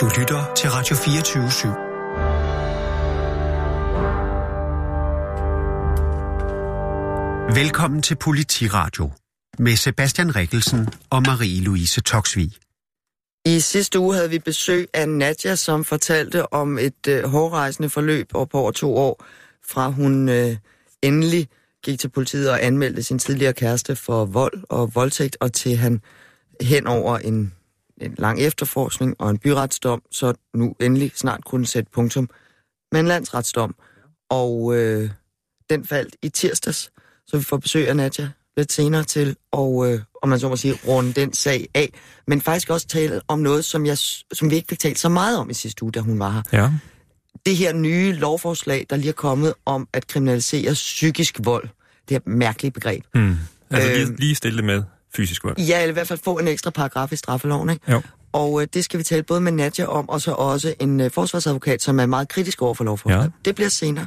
Du lytter til Radio 24 /7. Velkommen til Politiradio med Sebastian Rikkelsen og Marie-Louise Toksvig. I sidste uge havde vi besøg af Nadja, som fortalte om et øh, hårdrejsende forløb over på over to år, fra hun øh, endelig gik til politiet og anmeldte sin tidligere kæreste for vold og voldtægt, og til han hen over en, en lang efterforskning og en byretsdom, så nu endelig snart kunne sætte punktum med en landsretsdom. Og øh, den faldt i tirsdags, så vi får besøg af Nadja lidt senere til, og øh, om man så må sige, runde den sag af, men faktisk også tale om noget, som, jeg, som vi ikke fik talt så meget om i sidste uge, da hun var her. Ja. Det her nye lovforslag, der lige er kommet om at kriminalisere psykisk vold. Det her mærkelige begreb. Mm. Altså lige, Øhm. lige stille med fysisk vold. Ja, eller i hvert fald få en ekstra paragraf i straffeloven, ikke? Jo. Og øh, det skal vi tale både med Nadja om, og så også en øh, forsvarsadvokat, som er meget kritisk over for lovforslaget. Ja. Det bliver senere.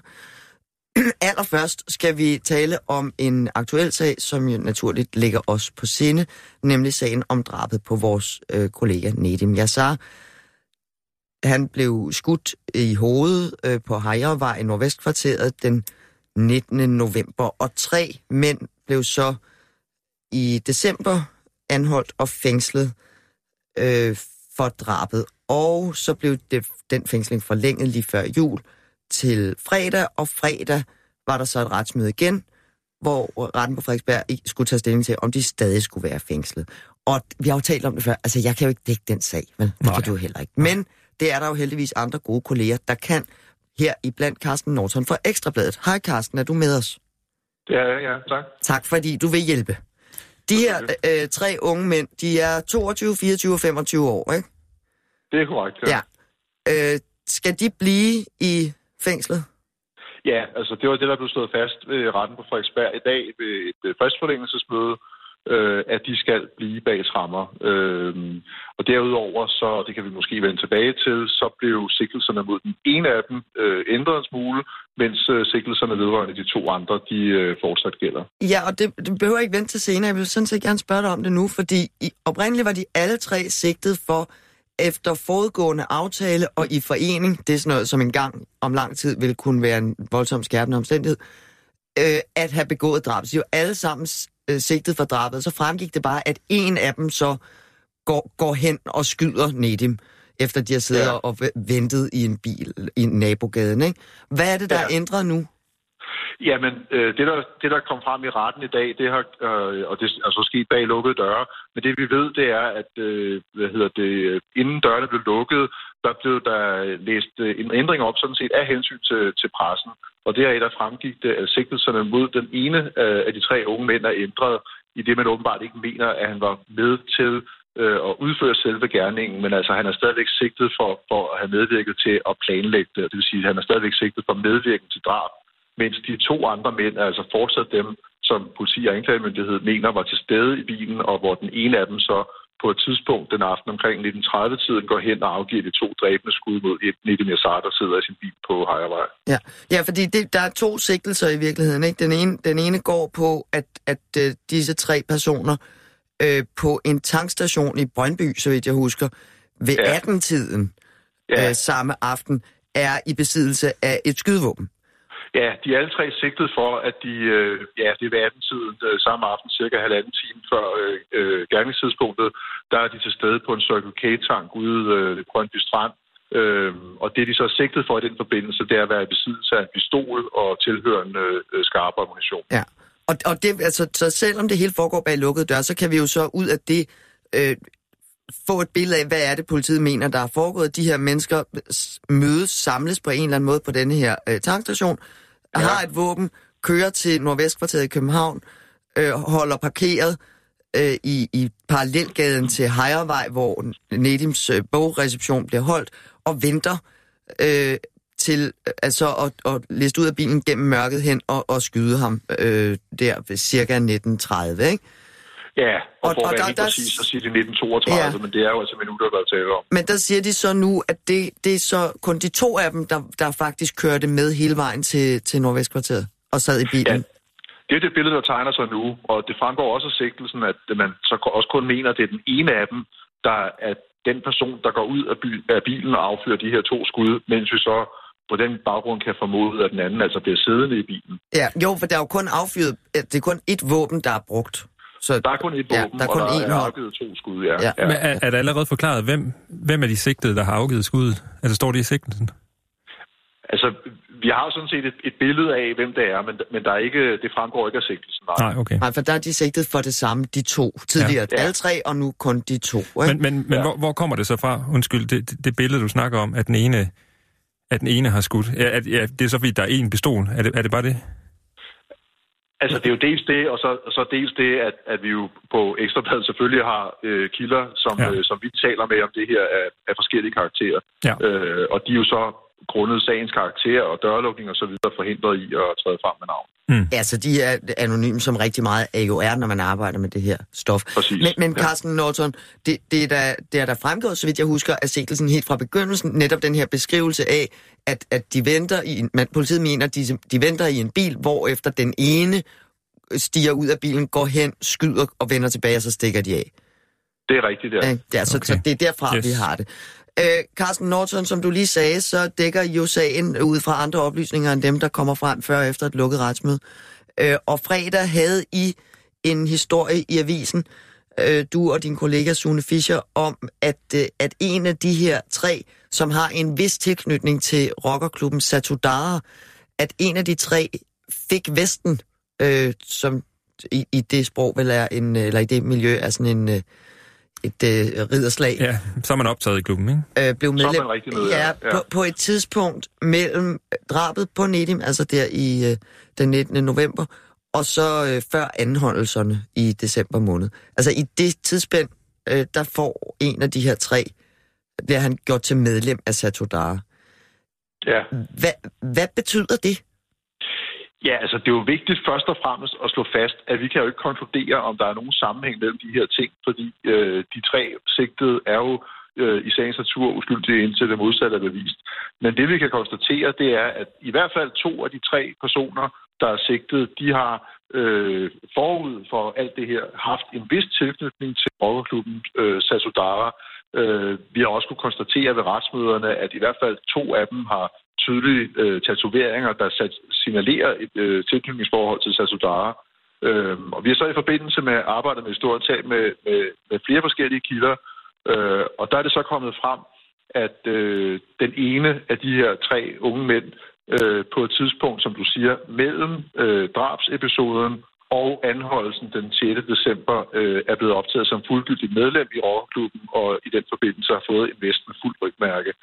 Allerførst skal vi tale om en aktuel sag, som jo naturligt ligger os på sinde, nemlig sagen om drabet på vores øh, kollega Nedim Yassar. Han blev skudt i hovedet øh, på Hejrevej i Nordvestkvarteret den 19. november, og tre mænd blev så i december anholdt og fængslet øh, for drabet. Og så blev det, den fængsling forlænget lige før jul til fredag, og fredag var der så et retsmøde igen, hvor retten på Frederiksberg skulle tage stilling til, om de stadig skulle være fængslet. Og vi har jo talt om det før, altså jeg kan jo ikke dække den sag, vel? Det kan du heller ikke. Men det er der jo heldigvis andre gode kolleger, der kan her i blandt Carsten Norton for Ekstrabladet. Hej Carsten, er du med os? Det er jeg, ja, tak. Tak fordi du vil hjælpe. De her øh, tre unge mænd, de er 22, 24 og 25 år, ikke? Det er korrekt, ja. Ja. Øh, skal de blive i fængslet? Ja, altså det var det, der blev slået fast ved retten på Frederiksberg i dag ved et øh, fristforlængelsesmøde, øh, at de skal blive bag trammer. Øh, og derudover, så det kan vi måske vende tilbage til, så blev sigtelserne mod den ene af dem øh, ændret en smule, mens øh, sigtelserne vedrørende de to andre, de øh, fortsat gælder. Ja, og det, det behøver ikke vente til senere. Jeg vil sådan set gerne spørge dig om det nu, fordi i, oprindeligt var de alle tre sigtet for efter forudgående aftale og i forening, det er sådan noget, som engang om lang tid vil kunne være en voldsom skærpende omstændighed, øh, at have begået drab. Så de alle sammen øh, sigtet for drabet. Så fremgik det bare, at en af dem så går, går hen og skyder Nedim, efter de har siddet ja. Og ventet i en bil i nabogaden. Ikke? Hvad er det, der ja. Er ændret nu? Jamen, øh, det, der, det der kom frem i retten i dag, det har, øh, og det er så sket bag lukkede døre, men det vi ved, det er, at øh, hvad hedder det, inden dørene blev lukket, der blev der læst øh, en ændring op sådan set af hensyn til, til pressen. Og deraf der fremgik det, at sigtelserne mod den ene øh, af de tre unge mænd er ændret, i det man åbenbart ikke mener, at han var med til øh, at udføre selve gerningen, men altså han er stadigvæk sigtet for, for at have medvirket til at planlægge det, det vil sige, at han er stadigvæk sigtet for medvirken til drab mens de to andre mænd er altså fortsat dem, som politi og anklagemyndighed mener var til stede i bilen, og hvor den ene af dem så på et tidspunkt den aften omkring 1930-tiden går hen og afgiver de to dræbende skud mod et Nedim Yassar, der sidder i sin bil på Hejrevej. Ja, ja fordi det, der er to sigtelser i virkeligheden. Ikke? Den, ene, den ene går på, at, at øh, disse tre personer øh, på en tankstation i Brøndby, så vidt jeg husker, ved Ja. 18-tiden Ja. øh, samme aften, er i besiddelse af et skydevåben. Ja, de er alle tre sigtet for, at de, øh, ja, det er ved 18-tiden øh, samme aften, cirka halvanden time før øh, øh, gerningstidspunktet, der er de til stede på en Circle K-tank ude øh, ved Brøndby Strand. Øh, og det, de så er sigtet for i den forbindelse, det er at være i besiddelse af en pistol og tilhørende øh, skarp ammunition. Ja. Og, og det, altså, så selvom det hele foregår bag lukkede døre, så kan vi jo så ud af det øh, få et billede af, hvad er det, politiet mener, der er foregået. De her mennesker mødes, samles på en eller anden måde på denne her øh, tankstation, ja. har et våben, kører til Nordvestkvarteret i København, øh, holder parkeret øh, i, i parallelgaden til Hejervej, hvor Nedims øh, bogreception bliver holdt, og venter øh, til øh, altså at, at liste ud af bilen gennem mørket hen og, og skyde ham øh, der ved cirka 1930, ikke? Ja, og, Og- for og at der- være helt der- præcis, så siger de 1932, Ja. ja. men det er jo altså minutter, der er tale om. Men der siger de så nu, at det, det er så kun de to af dem, der, der faktisk kørte med hele vejen til, til Nordvestkvarteret og sad i bilen. Det er det billede, der tegner sig nu, og det fremgår også af sigtelsen, at man så også kun mener, at det er den ene af dem, der er den person, der går ud af, by- af bilen og affyrer de her to skud, mens vi så på den baggrund kan formode, at den anden altså bliver siddende i bilen. Ja, jo, for der er jo kun affyret, det er kun et våben, der er brugt. Så Der er kun et Ja, våben, der er kun og én der er hånd. afgivet to skud, ja. Ja. ja. Men er, er det allerede forklaret, hvem, hvem er de sigtede, der har afgivet skuddet? Altså står det i sigtelsen? Altså, vi har jo sådan set et, et billede af, hvem det er, men, men der er ikke, det fremgår ikke af sigtelsen. Nej. Nej, okay. Nej, for der er de sigtet for det samme, de to. Tidligere Ja. alle tre, og nu kun de to. Ikke? Men, men, men Ja. hvor, hvor kommer det så fra? Undskyld, det, det- billede, du snakker om, at den ene, at den ene har skudt. Ja, at, ja, det er så fordi, der er en pistol. Er det, er det bare det? Altså, det er jo dels det, og så, og så dels det, at, at vi jo på Ekstrabladet selvfølgelig har øh, kilder, som, Ja. øh, som vi taler med om det her af, af forskellige karakterer. Ja. Øh, og de er jo så grundet sagens karakter og dørlukning og så videre forhindret i at træde frem med navn. Ja, så de er anonyme som rigtig meget AOR, når man arbejder med det her stof. Præcis. Men, men Ja. Carsten Norton, det, det, er der, det er der fremgået, så vidt jeg husker, af sigtelsen helt fra begyndelsen, netop den her beskrivelse af, at, at de venter i en, man, politiet mener, at de, de venter i en bil, hvor efter den ene stiger ud af bilen, går hen, skyder og vender tilbage, og så stikker de af. Det er rigtigt, ja. Ja. Ja, så, Okay. så det er derfra, Yes. vi har det. Øh, Carsten Norton, som du lige sagde, så dækker jo sagen ud fra andre oplysninger end dem, der kommer frem før og efter et lukket retsmøde. Øh, og fredag havde I en historie i avisen, øh, du og din kollega Sune Fischer, om at, øh, at en af de her tre, som har en vis tilknytning til rockerklubben Satudara, at en af de tre fik Vesten, øh, som i, i det sprog vel er en, eller i det miljø er sådan en, øh, et øh, ridderslag, Ja, så er man optaget i klubben, ikke? øh, blev Så er medlem man rigtig med, ja, ja. På, på et tidspunkt mellem drabet på Nedim, altså der i øh, den 19. november, og så øh, før anholdelserne i december måned. Altså i det tidsspænd, øh, der får en af de her tre, bliver han gjort til medlem af Satudara. ja. Hvad, hvad betyder det? Ja, altså det er jo vigtigt først og fremmest at slå fast, at vi kan jo ikke konkludere, om der er nogen sammenhæng mellem de her ting, fordi øh, de tre sigtede er jo øh, i sagens natur uskyldige indtil det modsatte er bevist. Men det vi kan konstatere, det er, at i hvert fald to af de tre personer, der er sigtet, de har øh, forud for alt det her haft en vis tilknytning til rockerklubben øh, Sasudara. Øh, vi har også kunne konstatere ved retsmøderne, at i hvert fald to af dem har tydelige øh, tatoveringer, der sat, signalerer et øh, tilknytningsforhold til Sasudara. Øh, og vi har så i forbindelse med arbejdet med historietab med, med, med flere forskellige kilder, øh, og der er det så kommet frem, at øh, den ene af de her tre unge mænd øh, på et tidspunkt, som du siger, mellem øh, drabsepisoden og anholdelsen den 6. december øh, er blevet optaget som fuldgyldig medlem i rockerklubben, og i den forbindelse har fået en vest med fuld rygmærke.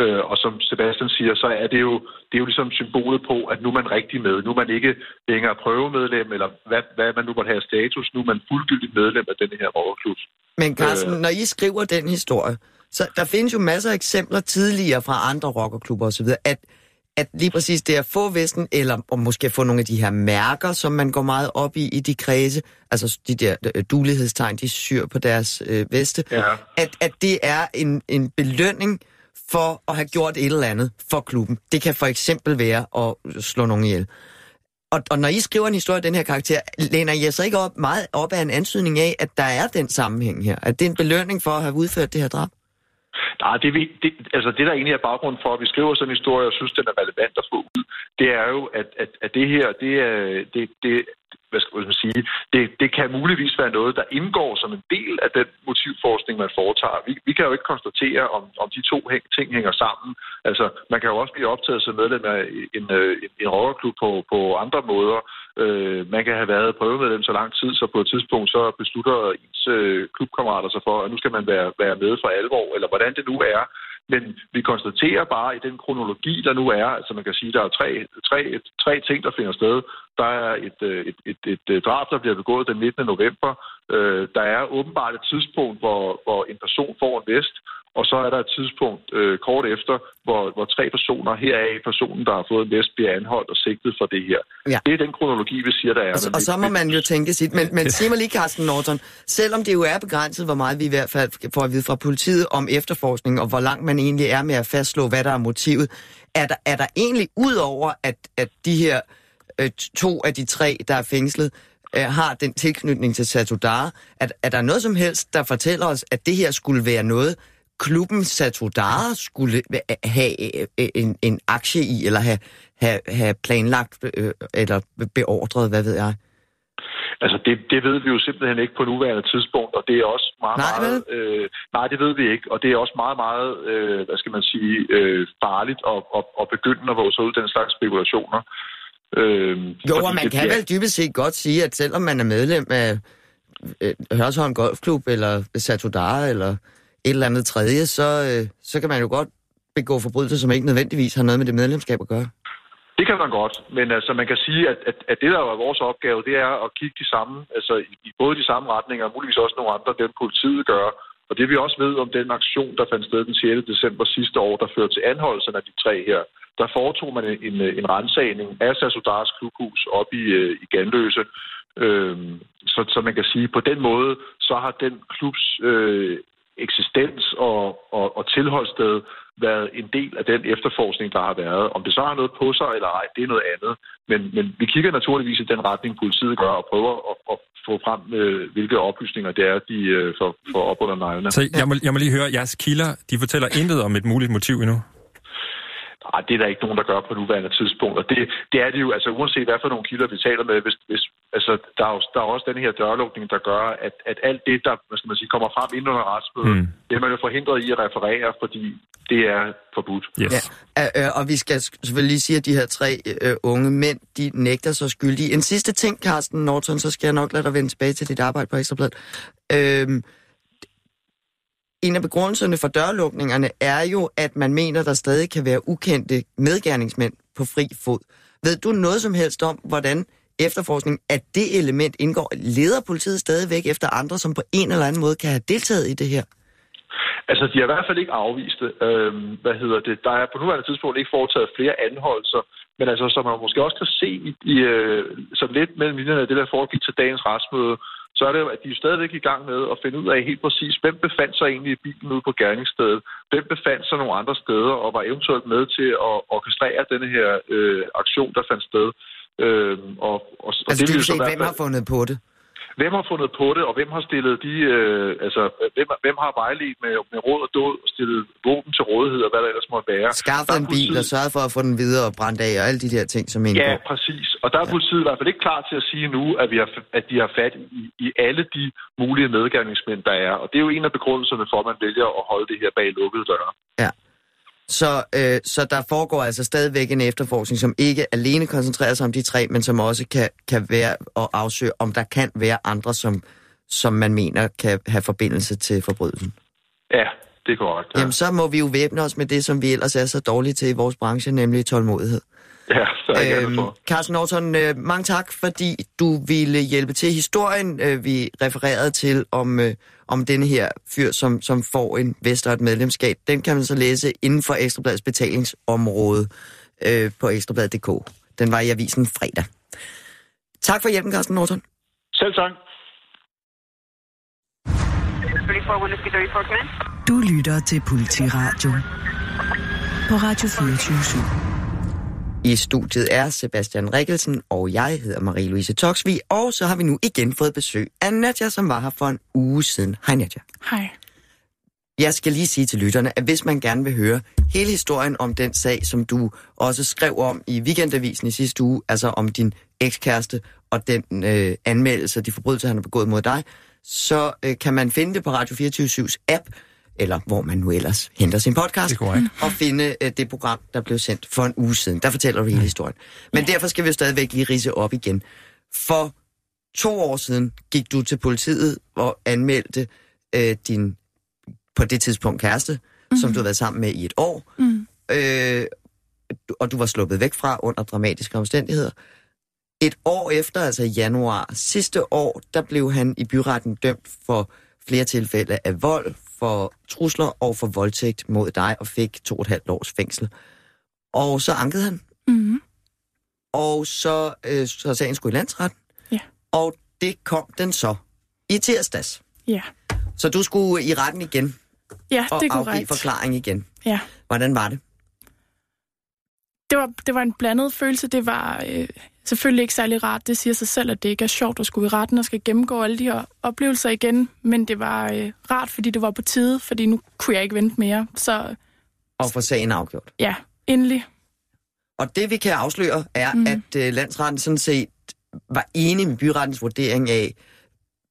Øh, og som Sebastian siger, så er det jo, det er jo ligesom symbolet på, at nu er man rigtig med. Nu er man ikke længere prøvemedlem, eller hvad, hvad man nu måtte have status. Nu er man fuldgyldig medlem af denne her rockerklub. Men Carsten, Øh. når I skriver den historie, så der findes jo masser af eksempler tidligere fra andre rockerklubber osv., at, at lige præcis det at få Vesten, eller og måske få nogle af de her mærker, som man går meget op i i de kredse, altså de der øh, dulighedstegn, de syr på deres øh, veste, Ja. at, at det er en, en belønning for at have gjort et eller andet for klubben. Det kan for eksempel være at slå nogen ihjel. Og, og når I skriver en historie af den her karakter, læner I jer så ikke op, meget op af en ansøgning af, at der er den sammenhæng her? At det er en belønning for at have udført det her drab? Nej, det, vi- det, altså det, der egentlig er baggrund for, at vi skriver sådan en historie, og synes, den er relevant at få ud, det er jo, at, at, at det her, det, er, det, det, hvad skal man sige, det, det kan muligvis være noget, der indgår som en del af den motivforskning, man foretager. Vi, vi kan jo ikke konstatere, om, om de to hæng, ting hænger sammen. Altså, man kan jo også blive optaget som medlem af en, øh, en, en rockerklub på, på andre måder. Øh, man kan have været prøvemedlem så lang tid, så på et tidspunkt så beslutter ens øh, klubkammerater sig for, at nu skal man være, være med for alvor, eller hvordan det nu er. Men vi konstaterer bare i den kronologi, der nu er, altså man kan sige, der er tre, tre, tre ting, der finder sted. Der er et, øh, et, et, et, et drab, der bliver begået den 19. november. Øh, der er åbenbart et tidspunkt, hvor, hvor en person får en vest, og så er der et tidspunkt øh, kort efter, hvor, hvor tre personer, heraf personen, der har fået en vest, bliver anholdt og sigtet for det her. Ja. Det er den kronologi, vi siger, der er. Og, så- Men og vi- så må man jo tænke sit. Men, men sig mig lige, Carsten Norton, selvom det jo er begrænset, hvor meget vi i hvert fald får at vide fra politiet om efterforskning, og hvor langt man egentlig er med at fastslå, hvad der er motivet, er der, er der egentlig ud over, at, at de her øh, to af de tre, der er fængslet, øh, har den tilknytning til Satudara. Er, er der noget som helst, der fortæller os, at det her skulle være noget, klubben Satudara skulle øh, have øh, en, en aktie i, eller have, have, have planlagt øh, eller beordret, hvad ved jeg? Altså, det, det ved vi jo simpelthen ikke på nuværende tidspunkt, og det er også meget, Nej, meget... Øh, nej, det ved vi ikke, og det er også meget, meget, øh, hvad skal man sige, øh, farligt at, at, at begynde at våge sig ud den slags spekulationer. Øh, jo, og man kan vel dybest set godt sige, at selvom man er medlem af øh, Hørsholm Golfklub, eller Satudara, eller et eller andet tredje, så, øh, så kan man jo godt begå forbrydelser, som ikke nødvendigvis har noget med det medlemskab at gøre. Det kan man godt, men altså man kan sige, at, at, at det, der er vores opgave, det er at kigge de samme, altså i, i både de samme retninger, og muligvis også nogle andre, dem politiet gør. Og det vi også ved om den aktion, der fandt sted den 6. december sidste år, der førte til anholdelsen af de tre her, der foretog man en, en, rensagning af Sassudars klubhus op i, øh, i Ganløse. Øhm, så, så man kan sige, på den måde, så har den klubs øh, eksistens og, og, og tilholdssted været en del af den efterforskning, der har været. Om det så har noget på sig eller ej, det er noget andet. Men, men vi kigger naturligvis i den retning, politiet gør, og prøver at, at få frem, øh, hvilke oplysninger det er, de øh, får, får op under neglene. Så jeg må, jeg må lige høre, jeres kilder, de fortæller intet om et muligt motiv endnu? Nej, det er der ikke nogen, der gør på nuværende tidspunkt. Og det, det er det jo, altså uanset hvad for nogle kilder vi taler med, hvis, hvis, altså, der, er jo, der er også den her dørlukning, der gør, at, at alt det, der hvad skal man sige, kommer frem inden under retsmødet, mm. det er man jo forhindret i at referere, fordi det er forbudt. Yes. Ja. Øh, øh, og vi skal selvfølgelig lige sige, at de her tre øh, unge mænd, de nægter sig skyldige. En sidste ting, Carsten Norton, så skal jeg nok lade dig vende tilbage til dit arbejde på Ekstrabladet. Øh, en af begrundelserne for dørlukningerne er jo, at man mener, der stadig kan være ukendte medgerningsmænd på fri fod. Ved du noget som helst om, hvordan efterforskning af det element indgår? Leder politiet stadigvæk efter andre, som på en eller anden måde kan have deltaget i det her? Altså, de har i hvert fald ikke afvist det. Øhm, hvad hedder det? Der er på nuværende tidspunkt ikke foretaget flere anholdelser, men altså, som man måske også kan se i, i øh, som lidt mellem linjerne af det, der foregik til dagens retsmøde, så er det jo, at de er stadigvæk i gang med at finde ud af helt præcis, hvem befandt sig egentlig i bilen ude på gerningsstedet, hvem befandt sig nogle andre steder og var eventuelt med til at orkestrere denne her øh, aktion, der fandt sted. Øh, og, og, altså, og det, det vil se, hvem har fundet på det? Hvem har fundet på det, og hvem har stillet de, øh, altså, hvem, hvem har vejledt med, med råd og død og stillet våben til rådighed, og hvad der ellers måtte være. Skaffet en bil og sørget for at få den videre og brændt af, og alle de der ting, som indgår. Ja, præcis. Og der er ja. politiet i hvert fald ikke klar til at sige nu, at, vi har, at de har fat i, i alle de mulige medgerningsmænd, der er. Og det er jo en af begrundelserne for, at man vælger at holde det her bag lukkede døre. Ja. Så, øh, så der foregår altså stadigvæk en efterforskning, som ikke alene koncentrerer sig om de tre, men som også kan, kan være at afsøge, om der kan være andre, som, som man mener kan have forbindelse til forbrydelsen. Ja, det er korrekt. Ja. Jamen, så må vi jo væbne os med det, som vi ellers er så dårlige til i vores branche, nemlig tålmodighed. Ja, så er jeg øhm, for. Carsten Norton, øh, mange tak, fordi du ville hjælpe til historien, øh, vi refererede til om, øh, om denne her fyr, som, som får en vest og et medlemskab. Den kan man så læse inden for Ekstrabladets betalingsområde øh, på ekstrabladet.dk. Den var i avisen fredag. Tak for hjælpen, Carsten Norton. Selv tak. Du lytter til Politiradio på Radio 24 i studiet er Sebastian Rikkelsen, og jeg hedder Marie-Louise Toksvig, og så har vi nu igen fået besøg af Nadja, som var her for en uge siden. Hej Nadja. Hej. Jeg skal lige sige til lytterne, at hvis man gerne vil høre hele historien om den sag, som du også skrev om i Weekendavisen i sidste uge, altså om din ekskæreste og den øh, anmeldelse, de forbrydelser, han har begået mod dig, så øh, kan man finde det på Radio 24 app, eller hvor man nu ellers henter sin podcast, og finde uh, det program, der blev sendt for en uge siden. Der fortæller vi hele historien. Men ja. derfor skal vi jo stadigvæk lige rise op igen. For to år siden gik du til politiet og anmeldte uh, din, på det tidspunkt, kæreste, mm. som du har været sammen med i et år, mm. uh, og du var sluppet væk fra under dramatiske omstændigheder. Et år efter, altså i januar sidste år, der blev han i byretten dømt for flere tilfælde af vold, for trusler og for voldtægt mod dig og fik to og et halvt års fængsel. Og så ankede han. Mm-hmm. Og så, øh, så sagen skulle i landsretten. Ja. Og det kom den så i tirsdags. Ja. Så du skulle i retten igen. Ja, det er korrekt. Og afgive forklaring igen. Ja. Hvordan var det? Det, var, det var en blandet følelse. Det var øh, selvfølgelig ikke særlig rart. Det siger sig selv, at det ikke er sjovt at skulle i retten og skal gennemgå alle de her oplevelser igen. Men det var øh, rart, fordi det var på tide, fordi nu kunne jeg ikke vente mere. Så Og få sagen afgjort. ja, endelig. Og det vi kan afsløre er, mm. at øh, landsretten sådan set var enig med byrettens vurdering af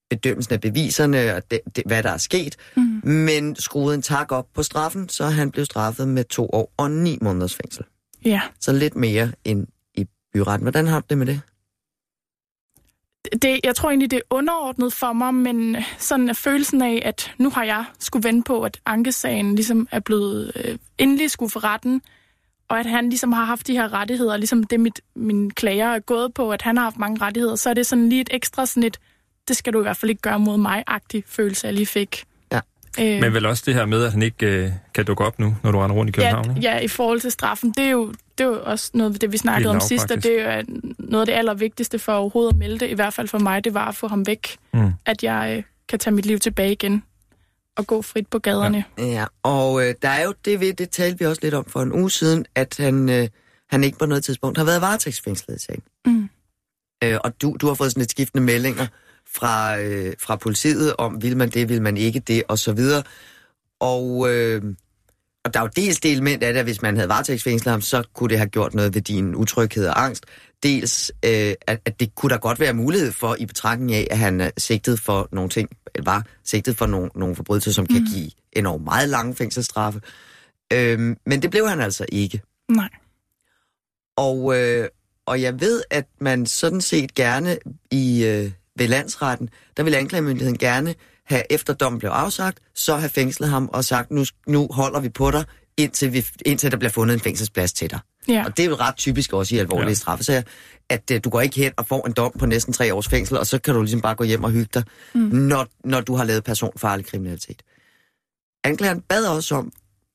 bedømmelsen af beviserne og det, det, hvad der er sket, mm. men skruede en tak op på straffen, så han blev straffet med to år og ni måneders fængsel. Ja, Så lidt mere end i byretten. Hvordan har du det med det? det, jeg tror egentlig, det er underordnet for mig, men sådan er følelsen af, at nu har jeg skulle vente på, at ankesagen ligesom er blevet øh, endelig skulle for retten, og at han ligesom har haft de her rettigheder, ligesom det mit, min klager er gået på, at han har haft mange rettigheder, så er det sådan lige et ekstra sådan et, det skal du i hvert fald ikke gøre mod mig-agtig følelse, jeg lige fik. Ja. Øh, Men vel også det her med, at han ikke øh, kan dukke op nu, når du render rundt i København, ja, ikke? ja, i forhold til straffen, det er jo, det er jo også noget af det, vi snakkede om sidst, og det er jo noget af det allervigtigste for overhovedet at melde det, i hvert fald for mig, det var at få ham væk, Mm. at jeg øh, kan tage mit liv tilbage igen og gå frit på gaderne. Ja, og øh, der er jo det ved, det talte vi også lidt om for en uge siden, at han, øh, han ikke på noget tidspunkt har været varetægtsfængslet i sagen. Mm. Øh, og du, du har fået sådan lidt skiftende meldinger fra, øh, fra politiet om, vil man det, vil man ikke det, og så videre. Og, øh, og der er jo dels det element af det, at hvis man havde varetægtsfængslet ham, så kunne det have gjort noget ved din utryghed og angst. Dels, øh, at, at det kunne der godt være mulighed for i betragtning af, at han er sigtet for nogle ting, eller var sigtet for nogle, nogle forbrydelser, som kan give enormt meget lange fængselsstraffe. Øh, men det blev han altså ikke. Nej. Og, øh, og jeg ved, at man sådan set gerne i øh, ved landsretten, der vil anklagemyndigheden gerne have, efter dommen blev afsagt, så have fængslet ham og sagt, nu, nu holder vi på dig, indtil, vi, indtil der bliver fundet en fængselsplads til dig. Ja. Og det er jo ret typisk også i alvorlige Ja. straffesager, at øh, du går ikke hen og får en dom på næsten tre års fængsel, og så kan du ligesom bare gå hjem og hygge dig, mm. når, når du har lavet personfarlig kriminalitet. Anklageren bad også om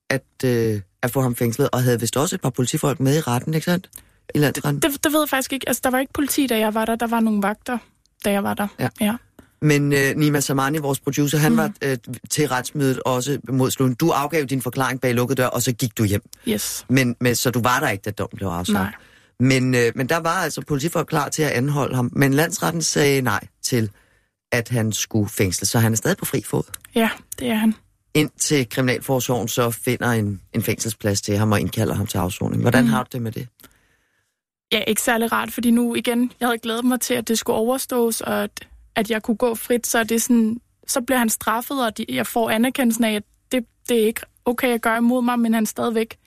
at, øh, at få ham fængslet, og havde vist også et par politifolk med i retten, ikke sandt? I landsretten. Det, det ved jeg faktisk ikke. Altså, der var ikke politi, da jeg var der. Der var nogle vagter, da jeg var der. Ja. ja. Men øh, Nima Samani, vores producer, han mm. var øh, til retsmødet også mod slutningen. Du afgav din forklaring bag lukket dør, og så gik du hjem. Yes. Men, men så du var der ikke, da dommen blev afsagt. Nej. Men, øh, men der var altså politifolk klar til at anholde ham. Men landsretten sagde nej til, at han skulle fængsles, så han er stadig på fri fod. Ja, det er han. Indtil Kriminalforsorgen så finder en, en fængselsplads til ham og indkalder ham til afsoning. Hvordan mm. har du det med det? Ja, ikke særlig rart, fordi nu igen, jeg havde glædet mig til, at det skulle overstås, og at, at jeg kunne gå frit, så det sådan, så bliver han straffet, og de, jeg får anerkendelsen af, at det, det er ikke okay at gøre imod mig, men han stadigvæk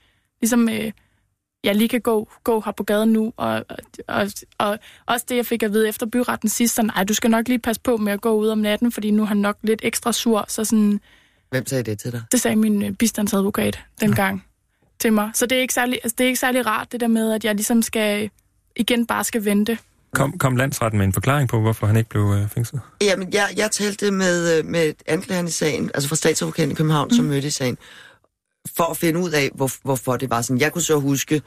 ligesom, øh, jeg lige kan gå, gå her på gaden nu, og, og, og, og også det, jeg fik at vide efter byretten sidst, sådan, ej, du skal nok lige passe på med at gå ud om natten, fordi nu er han nok lidt ekstra sur, så sådan, Hvem sagde det til dig? det sagde min øh, bistandsadvokat dengang til mig. Så det er, ikke særlig, altså, det er ikke særlig rart, det der med, at jeg ligesom skal, igen bare skal vente. Kom, kom landsretten med en forklaring på, hvorfor han ikke blev øh, fængslet? Jamen, jeg, jeg talte med, øh, med anklageren i sagen, altså fra statsadvokaten i København, mm. som mødte i sagen, for at finde ud af, hvor, hvorfor det var sådan. Jeg kunne så huske,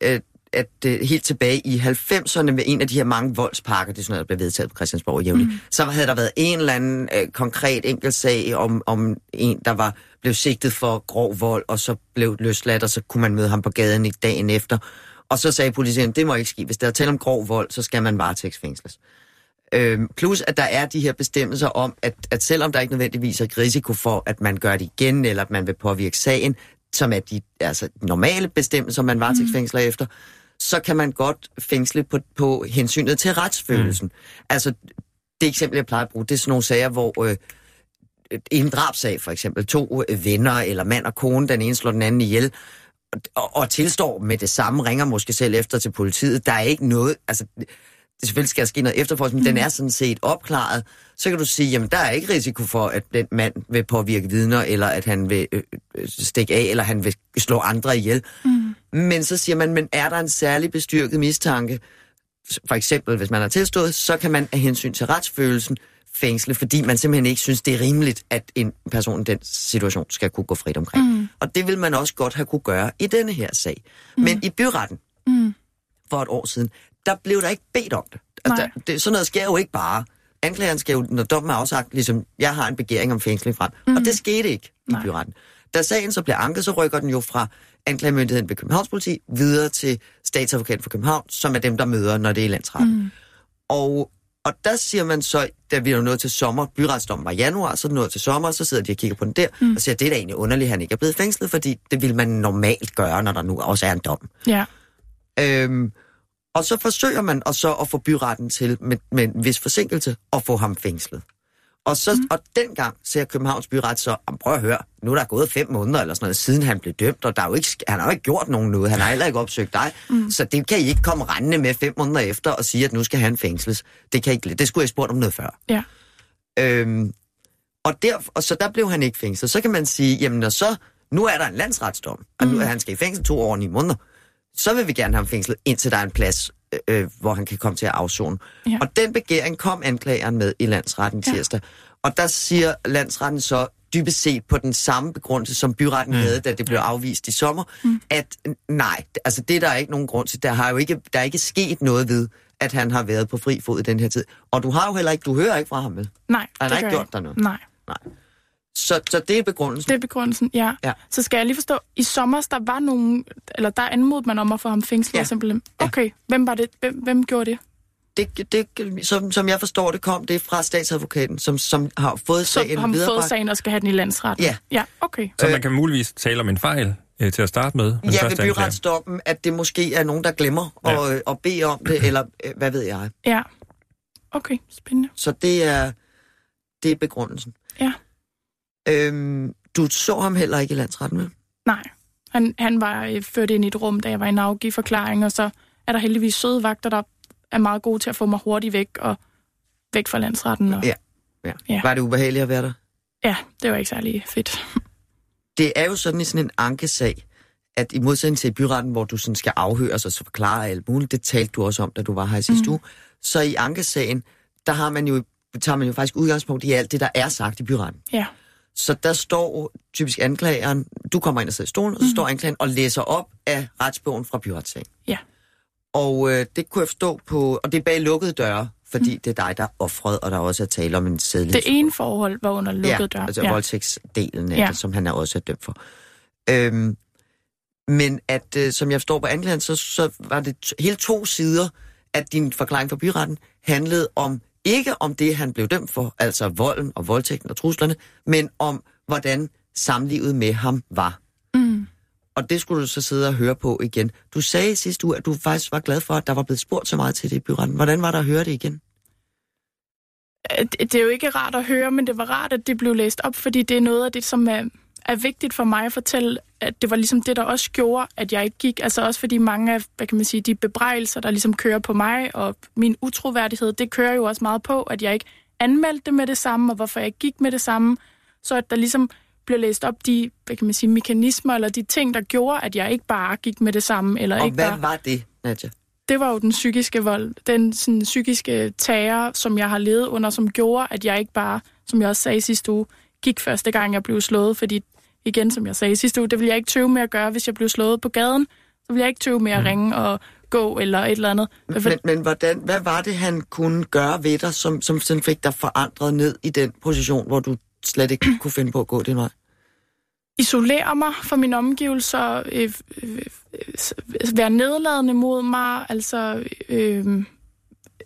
at, at øh, helt tilbage i 90'erne med en af de her mange voldspakker, det er sådan noget, der blev vedtaget på Christiansborg jævnligt, mm. så havde der været en eller anden øh, konkret enkeltsag om, om en, der var blev sigtet for grov vold, og så blev løsladt, og så kunne man møde ham på gaden i dagen efter. Og så sagde politiet, det må ikke ske. Hvis der er tale om grov vold, så skal man varetægtsfængsles. Øhm, plus at der er de her bestemmelser om, at, at selvom der ikke nødvendigvis er risiko for, at man gør det igen, eller at man vil påvirke sagen, som er de altså, normale bestemmelser, man varetægtsfængsler mm. efter, så kan man godt fængsle på, på hensynet til retsfølelsen. Mm. Altså, det eksempel, jeg plejer at bruge, det er sådan nogle sager, hvor øh, en drabsag for eksempel, to øh, venner eller mand og kone, den ene slår den anden ihjel, og, og tilstår med det samme, ringer måske selv efter til politiet. Der er ikke noget, altså det, selvfølgelig skal ske noget efterforskning, men mm. den er sådan set opklaret. Så kan du sige, jamen der er ikke risiko for, at den mand vil påvirke vidner, eller at han vil øh, øh, stikke af, eller han vil slå andre ihjel. Mm. Men så siger man, men er der en særlig bestyrket mistanke, for eksempel hvis man har tilstået, så kan man af hensyn til retsfølelsen fængsle, fordi man simpelthen ikke synes, det er rimeligt, at en person i den situation skal kunne gå frit omkring. Mm. Og det vil man også godt have kunne gøre i denne her sag. Mm. Men i byretten, mm. for et år siden, der blev der ikke bedt om det. Altså, Nej. der, det. Sådan noget sker jo ikke bare. Anklageren skal jo, når dommen er afsagt, ligesom, jeg har en begæring om fængsling frem. Mm. Og det skete ikke Nej. i byretten. da sagen så bliver anket, så rykker den jo fra anklagemyndigheden ved Københavns politi videre til statsadvokaten for København, som er dem, der møder, når det er i landsretten. Mm. Og, og der siger man så, da vi er nået til sommer, byretsdommen var i januar, så er det nået til sommer, så sidder de og kigger på den der, mm. og siger, det er da egentlig underligt, at han ikke er blevet fængslet, fordi det vil man normalt gøre, når der nu også er en dom. Ja. Øhm, og så forsøger man og så at få byretten til, med, med en vis forsinkelse, at få ham fængslet. Og, så, mm. og dengang ser Københavns byret så, prøv at høre, nu er der gået fem måneder eller sådan noget, siden han blev dømt, og der er jo ikke, han har jo ikke gjort nogen noget, han har heller ikke opsøgt dig, mm. så det kan I ikke komme rendende med fem måneder efter og sige, at nu skal han fængsles. Det, kan ikke, det skulle jeg spurgt om noget før. Ja. Øhm, og, der, og så der blev han ikke fængslet. Så kan man sige, jamen og så, nu er der en landsretsdom, og nu er han skal i fængsel to år og ni måneder, så vil vi gerne have ham fængslet, indtil der er en plads, øh, hvor han kan komme til at afzone. Ja. Og den begæring kom anklageren med i landsretten tirsdag. Og der siger landsretten så dybest set på den samme begrundelse, som byretten mm. havde, da det blev afvist i sommer, mm. at nej, altså det der er ikke nogen grund til. Der har jo ikke, der er ikke sket noget ved, at han har været på fri fod i den her tid. Og du har jo heller ikke, du hører ikke fra ham, vel? Nej, Han det har ikke gjort dig noget. Nej, Så, så det er begrundelsen. det er begrundelsen, ja. Ja. Så skal jeg lige forstå, i sommer, der var nogen, eller der anmodede man om at få ham fængslet Ja. simpelthen. Ja. Okay, hvem var det? Hvem, hvem gjorde det? Det, det, som, som jeg forstår det, kom det fra statsadvokaten, som, som har fået Så sagen har fået viderebragt. sagen og skal have den i landsretten? Ja. Ja, okay. Så Øh. man kan muligvis tale om en fejl øh, til at starte med. Ja, ved byretsdommen, at det måske er nogen, der glemmer Ja. ja. at, at bede om det, eller øh, hvad ved jeg. Ja. Okay, spændende. Så det er, det er begrundelsen. Ja. Øhm, du så ham heller ikke i landsretten, vel? Nej, han, han var øh, ført ind i et rum, da jeg var inde og afgive forklaring, og så er der heldigvis søde vagter, der er meget gode til at få mig hurtigt væk og væk fra landsretten. Og, Ja. Ja. Ja. Var det ubehageligt at være der? ja, det var ikke særlig fedt. Det er jo sådan i sådan en ankesag, at i modsætning til i byretten, hvor du sådan skal afhøres og så forklare alt muligt, det talte du også om, da du var her i sidste mm. uge, så i ankesagen, der har man jo, tager man jo faktisk udgangspunkt i alt det, der er sagt i byretten. Ja, Så der står typisk anklageren, du kommer ind og sidder i stolen, og så står anklageren og læser op af retsbogen fra byretssagen. ja, Og øh, det kunne jeg forstå på, og det er bag lukkede døre, fordi mm. det er dig, der er offret, og der også er tale om en sædelig... det ene forhold var under lukket ja, dør. altså ja. voldtægtsdelen af Ja. det, som han er også er dømt for. Øhm, men at, øh, som jeg forstår på anklageren, så, så var det hele to sider af din forklaring for byretten handlede om, ikke om det, han blev dømt for, altså volden og voldtægten og truslerne, men om, hvordan samlivet med ham var. Mm. Og det skulle du så sidde og høre på igen. Du sagde sidste uge, at du faktisk var glad for, at der var blevet spurgt så meget til det i byretten. Hvordan var der at høre det igen? Øh, Det det er jo ikke rart at høre, men det var rart, at det blev læst op, fordi det er noget af det, som er, er vigtigt for mig at fortælle, at det var ligesom det, der også gjorde, at jeg ikke gik. Altså også fordi mange af, hvad kan man sige, de bebrejdelser, der ligesom kører på mig, og min utroværdighed, det kører jo også meget på, at jeg ikke anmeldte det med det samme, og hvorfor jeg ikke gik med det samme. Så at der ligesom bliver læst op de, hvad kan man sige, mekanismer, eller de ting, der gjorde, at jeg ikke bare gik med det samme, eller Og ikke hvad bare var det, Nadja? det var jo den psykiske vold, den sådan, psykiske terror, som jeg har levet under, som gjorde, at jeg ikke bare, som jeg også sagde sidste uge, gik første gang, jeg blev slået, fordi igen, som jeg sagde sidste uge, det ville jeg ikke tøve med at gøre, hvis jeg blev slået på gaden. Så ville jeg ikke tøve med at ringe og gå eller et eller andet. For, Men, men hvordan, hvad var det, han kunne gøre ved dig, som, som sådan fik dig forandret ned i den position, hvor du slet ikke kunne finde på at gå din vej? isolere mig fra mine omgivelser, øh, øh, øh, være nedladende mod mig, altså øh,